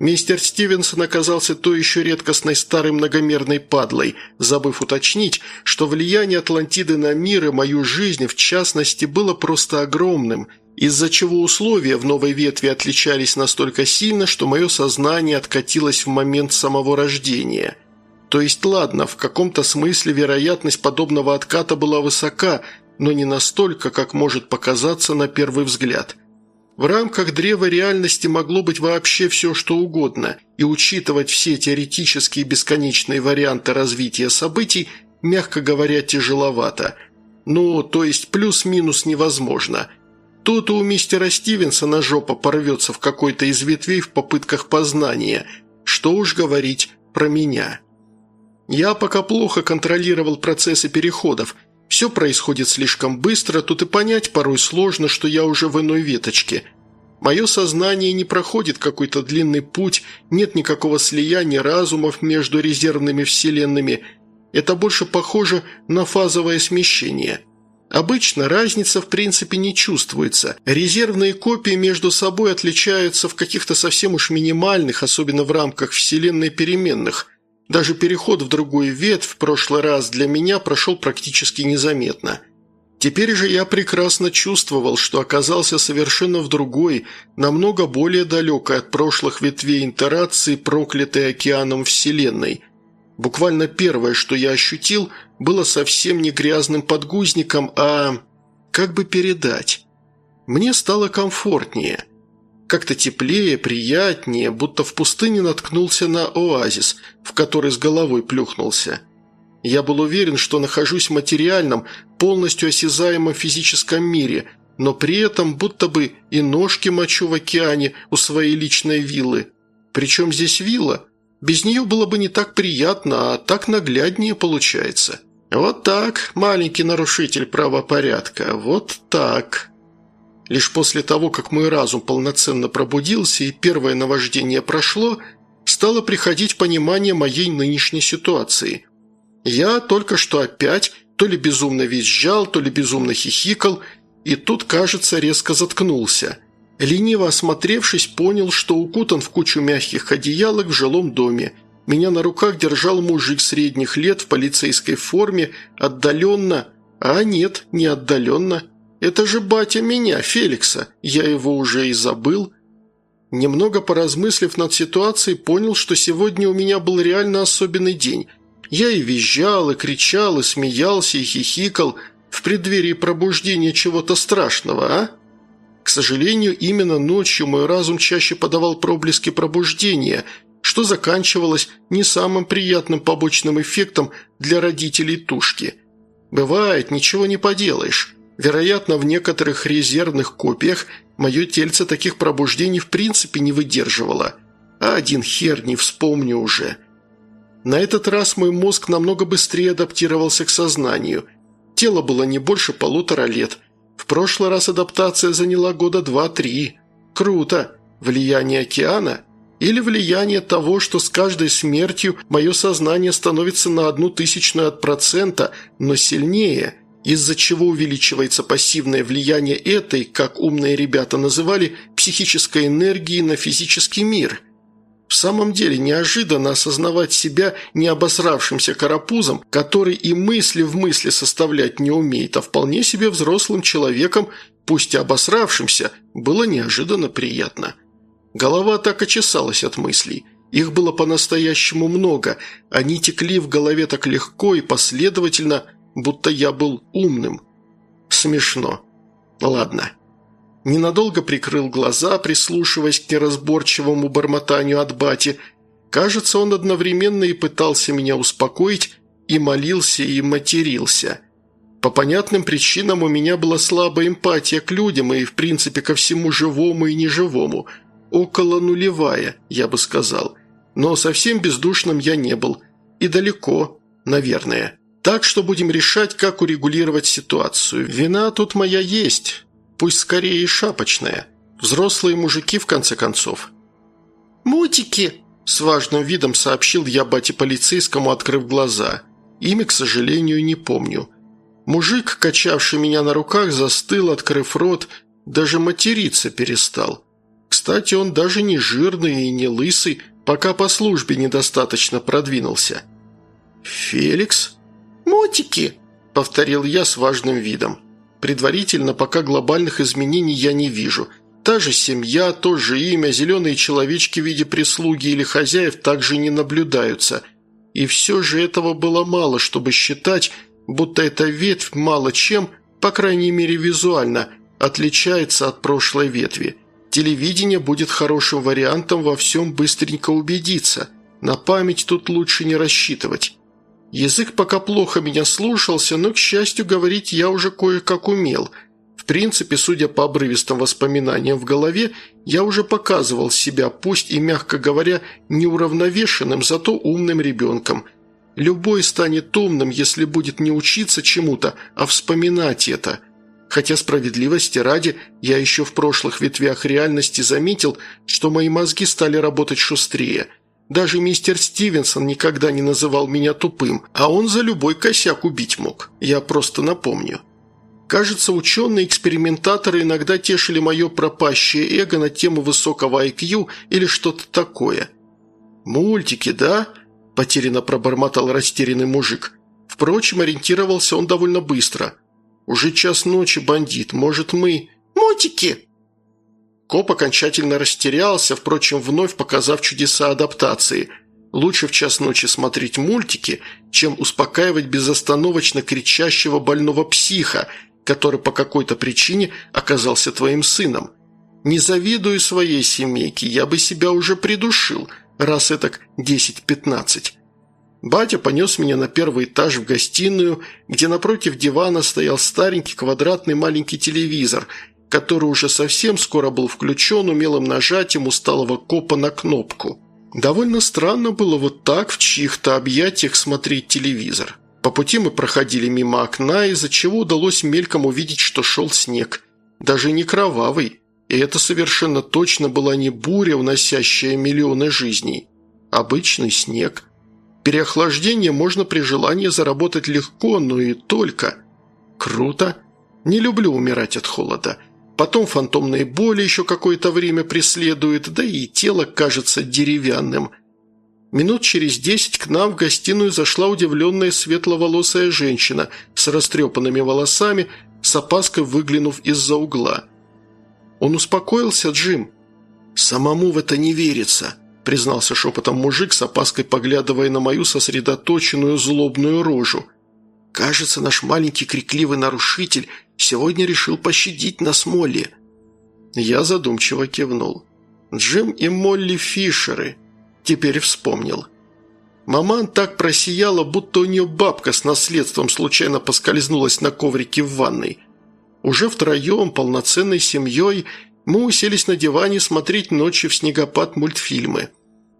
Мистер Стивенсон оказался то еще редкостной старой многомерной падлой, забыв уточнить, что влияние Атлантиды на мир и мою жизнь, в частности, было просто огромным – из-за чего условия в новой ветви отличались настолько сильно, что мое сознание откатилось в момент самого рождения. То есть, ладно, в каком-то смысле вероятность подобного отката была высока, но не настолько, как может показаться на первый взгляд. В рамках древа реальности могло быть вообще все, что угодно, и учитывать все теоретические бесконечные варианты развития событий, мягко говоря, тяжеловато. Ну, то есть плюс-минус невозможно – то-то у мистера Стивенсона жопа порвется в какой-то из ветвей в попытках познания. Что уж говорить про меня. Я пока плохо контролировал процессы переходов. Все происходит слишком быстро, тут и понять порой сложно, что я уже в иной веточке. Мое сознание не проходит какой-то длинный путь, нет никакого слияния разумов между резервными вселенными. Это больше похоже на фазовое смещение – Обычно разница в принципе не чувствуется. Резервные копии между собой отличаются в каких-то совсем уж минимальных, особенно в рамках вселенной переменных. Даже переход в другую ветвь в прошлый раз для меня прошел практически незаметно. Теперь же я прекрасно чувствовал, что оказался совершенно в другой, намного более далекой от прошлых ветвей интерации, проклятой океаном Вселенной – Буквально первое, что я ощутил, было совсем не грязным подгузником, а... как бы передать? Мне стало комфортнее. Как-то теплее, приятнее, будто в пустыне наткнулся на оазис, в который с головой плюхнулся. Я был уверен, что нахожусь в материальном, полностью осязаемом физическом мире, но при этом будто бы и ножки мочу в океане у своей личной виллы. Причем здесь вилла? Без нее было бы не так приятно, а так нагляднее получается. Вот так, маленький нарушитель правопорядка, вот так. Лишь после того, как мой разум полноценно пробудился и первое наваждение прошло, стало приходить понимание моей нынешней ситуации. Я только что опять то ли безумно визжал, то ли безумно хихикал, и тут, кажется, резко заткнулся – Лениво осмотревшись, понял, что укутан в кучу мягких одеялок в жилом доме. Меня на руках держал мужик средних лет в полицейской форме, отдаленно... А нет, не отдаленно. Это же батя меня, Феликса. Я его уже и забыл. Немного поразмыслив над ситуацией, понял, что сегодня у меня был реально особенный день. Я и визжал, и кричал, и смеялся, и хихикал в преддверии пробуждения чего-то страшного, а? К сожалению, именно ночью мой разум чаще подавал проблески пробуждения, что заканчивалось не самым приятным побочным эффектом для родителей тушки. Бывает, ничего не поделаешь. Вероятно, в некоторых резервных копиях мое тельце таких пробуждений в принципе не выдерживало. А один хер не вспомню уже. На этот раз мой мозг намного быстрее адаптировался к сознанию. Тело было не больше полутора лет – в прошлый раз адаптация заняла года два-три. Круто. Влияние океана? Или влияние того, что с каждой смертью мое сознание становится на одну тысячную от процента, но сильнее, из-за чего увеличивается пассивное влияние этой, как умные ребята называли, психической энергии на физический мир – В самом деле неожиданно осознавать себя не обосравшимся карапузом, который и мысли в мысли составлять не умеет, а вполне себе взрослым человеком, пусть и обосравшимся, было неожиданно приятно. Голова так и чесалась от мыслей. Их было по-настоящему много, они текли в голове так легко и последовательно, будто я был умным. Смешно. Ладно. Ненадолго прикрыл глаза, прислушиваясь к неразборчивому бормотанию от бати. Кажется, он одновременно и пытался меня успокоить, и молился, и матерился. По понятным причинам у меня была слабая эмпатия к людям и, в принципе, ко всему живому и неживому. Около нулевая, я бы сказал. Но совсем бездушным я не был. И далеко, наверное. Так что будем решать, как урегулировать ситуацию. Вина тут моя есть, пусть скорее и шапочная. Взрослые мужики, в конце концов. «Мутики!» – с важным видом сообщил я бате полицейскому, открыв глаза. Имя, к сожалению, не помню. Мужик, качавший меня на руках, застыл, открыв рот, даже материться перестал. Кстати, он даже не жирный и не лысый, пока по службе недостаточно продвинулся. «Феликс?» «Мотики!» – повторил я с важным видом. Предварительно пока глобальных изменений я не вижу. Та же семья, то же имя, зеленые человечки в виде прислуги или хозяев также не наблюдаются. И все же этого было мало, чтобы считать, будто эта ветвь мало чем, по крайней мере визуально, отличается от прошлой ветви. Телевидение будет хорошим вариантом во всем быстренько убедиться. На память тут лучше не рассчитывать. Язык пока плохо меня слушался, но, к счастью, говорить я уже кое-как умел. В принципе, судя по обрывистым воспоминаниям в голове, я уже показывал себя, пусть и, мягко говоря, неуравновешенным, зато умным ребенком. Любой станет умным, если будет не учиться чему-то, а вспоминать это. Хотя справедливости ради, я еще в прошлых ветвях реальности заметил, что мои мозги стали работать шустрее – даже мистер Стивенсон никогда не называл меня тупым, а он за любой косяк убить мог. Я просто напомню. Кажется, ученые-экспериментаторы иногда тешили мое пропащее эго на тему высокого IQ или что-то такое. «Мультики, да?» – потерянно пробормотал растерянный мужик. Впрочем, ориентировался он довольно быстро. «Уже час ночи, бандит. Может, мы...» «Мультики!» Коп окончательно растерялся, впрочем, вновь показав чудеса адаптации. Лучше в час ночи смотреть мультики, чем успокаивать безостановочно кричащего больного психа, который по какой-то причине оказался твоим сыном. Не завидую своей семейке, я бы себя уже придушил, раз этак 10-15. Батя понес меня на первый этаж в гостиную, где напротив дивана стоял старенький квадратный маленький телевизор – который уже совсем скоро был включен умелым нажатием усталого копа на кнопку. Довольно странно было вот так в чьих-то объятиях смотреть телевизор. По пути мы проходили мимо окна, из-за чего удалось мельком увидеть, что шел снег. Даже не кровавый. И это совершенно точно была не буря, уносящая миллионы жизней. Обычный снег. Переохлаждение можно при желании заработать легко, но и только. Круто. Не люблю умирать от холода. Потом фантомные боли еще какое-то время преследуют, да и тело кажется деревянным. Минут через десять к нам в гостиную зашла удивленная светловолосая женщина с растрепанными волосами, с опаской выглянув из-за угла. Он успокоился, Джим. «Самому в это не верится», – признался шепотом мужик, с опаской поглядывая на мою сосредоточенную злобную рожу. «Кажется, наш маленький крикливый нарушитель – Сегодня решил пощадить нас Молли». Я задумчиво кивнул. «Джим и Молли Фишеры». Теперь вспомнил. Маман так просияла, будто у нее бабка с наследством случайно поскользнулась на коврике в ванной. Уже втроем, полноценной семьей, мы уселись на диване смотреть ночью в снегопад мультфильмы.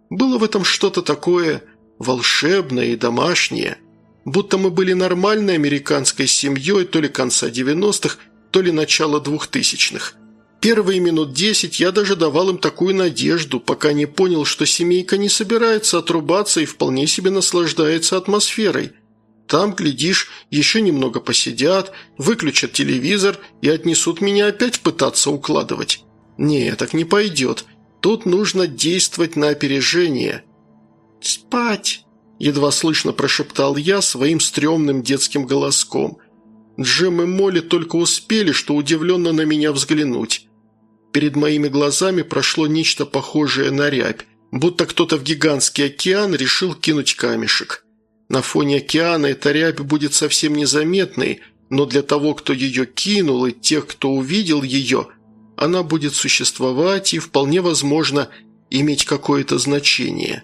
Было в этом что-то такое волшебное и домашнее – будто мы были нормальной американской семьей то ли конца 90-х, то ли начала 2000-х. Первые минут десять я даже давал им такую надежду, пока не понял, что семейка не собирается отрубаться и вполне себе наслаждается атмосферой. Там, глядишь, еще немного посидят, выключат телевизор и отнесут меня опять пытаться укладывать. Не, так не пойдет. Тут нужно действовать на опережение. «Спать!» – едва слышно прошептал я своим стрёмным детским голоском. Джем и Молли только успели, что удивленно на меня взглянуть. Перед моими глазами прошло нечто похожее на рябь, будто кто-то в гигантский океан решил кинуть камешек. На фоне океана эта рябь будет совсем незаметной, но для того, кто ее кинул, и тех, кто увидел ее, она будет существовать и, вполне возможно, иметь какое-то значение.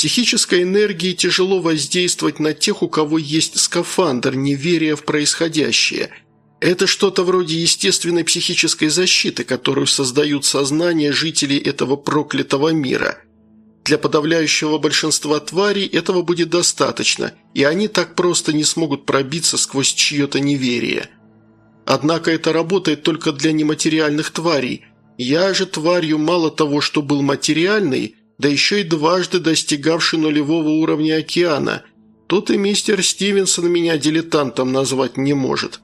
Психической энергии тяжело воздействовать на тех, у кого есть скафандр, неверия в происходящее – это что-то вроде естественной психической защиты, которую создают сознания жителей этого проклятого мира. Для подавляющего большинства тварей этого будет достаточно, и они так просто не смогут пробиться сквозь чье-то неверие. Однако это работает только для нематериальных тварей. Я же тварью мало того, что был материальный, да еще и дважды достигавший нулевого уровня океана. Тут и мистер Стивенсон меня дилетантом назвать не может».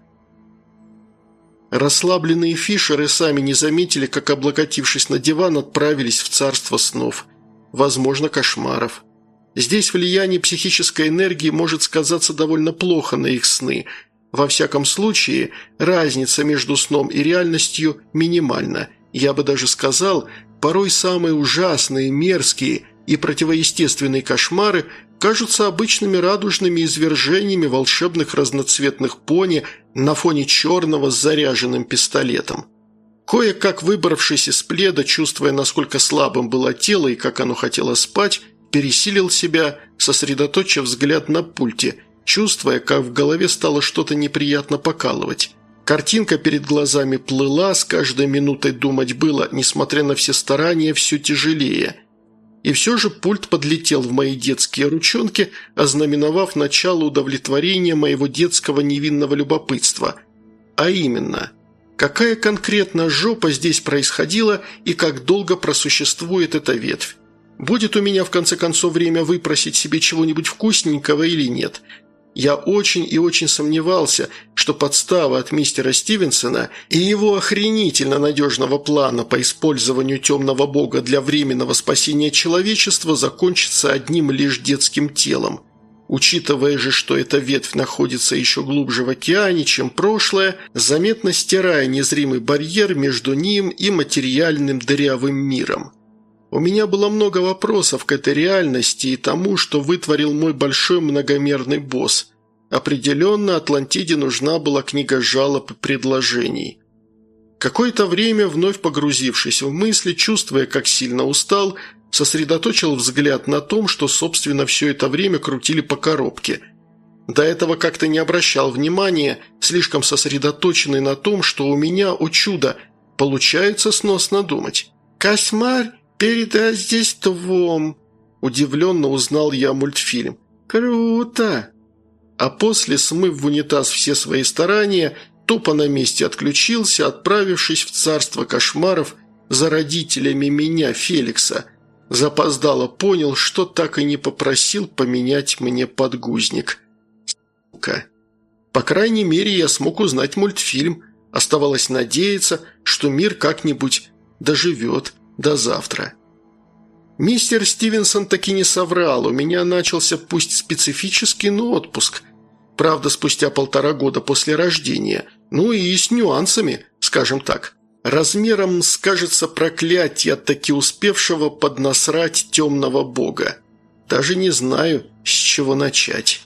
Расслабленные фишеры сами не заметили, как, облокотившись на диван, отправились в царство снов. Возможно, кошмаров. Здесь влияние психической энергии может сказаться довольно плохо на их сны. Во всяком случае, разница между сном и реальностью минимальна. Я бы даже сказал, порой самые ужасные, мерзкие и противоестественные кошмары кажутся обычными радужными извержениями волшебных разноцветных пони на фоне черного с заряженным пистолетом. Кое-как выбравшись из пледа, чувствуя, насколько слабым было тело и как оно хотело спать, пересилил себя, сосредоточив взгляд на пульте, чувствуя, как в голове стало что-то неприятно покалывать. Картинка перед глазами плыла, с каждой минутой думать было, несмотря на все старания, все тяжелее – и все же пульт подлетел в мои детские ручонки, ознаменовав начало удовлетворения моего детского невинного любопытства. А именно, какая конкретно жопа здесь происходила и как долго просуществует эта ветвь. Будет у меня в конце концов время выпросить себе чего-нибудь вкусненького или нет – я очень и очень сомневался, что подстава от мистера Стивенсона и его охренительно надежного плана по использованию темного бога для временного спасения человечества закончится одним лишь детским телом. Учитывая же, что эта ветвь находится еще глубже в океане, чем прошлое, заметно стирая незримый барьер между ним и материальным дырявым миром. У меня было много вопросов к этой реальности и тому, что вытворил мой большой многомерный босс. Определенно Атлантиде нужна была книга жалоб и предложений. Какое-то время, вновь погрузившись в мысли, чувствуя, как сильно устал, сосредоточил взгляд на том, что, собственно, все это время крутили по коробке. До этого как-то не обращал внимания, слишком сосредоточенный на том, что у меня, о чудо, получается сносно думать. «Кошмар перед Рождеством!» Удивленно узнал я мультфильм. «Круто!» А после, смыв в унитаз все свои старания, тупо на месте отключился, отправившись в царство кошмаров за родителями меня, Феликса. Запоздало понял, что так и не попросил поменять мне подгузник. Сука. По крайней мере, я смог узнать мультфильм. Оставалось надеяться, что мир как-нибудь доживет до завтра. Мистер Стивенсон таки не соврал, у меня начался пусть специфический, но отпуск. Правда, спустя полтора года после рождения. Ну и с нюансами, скажем так. Размером скажется проклятие от таки успевшего поднасрать темного бога. Даже не знаю, с чего начать».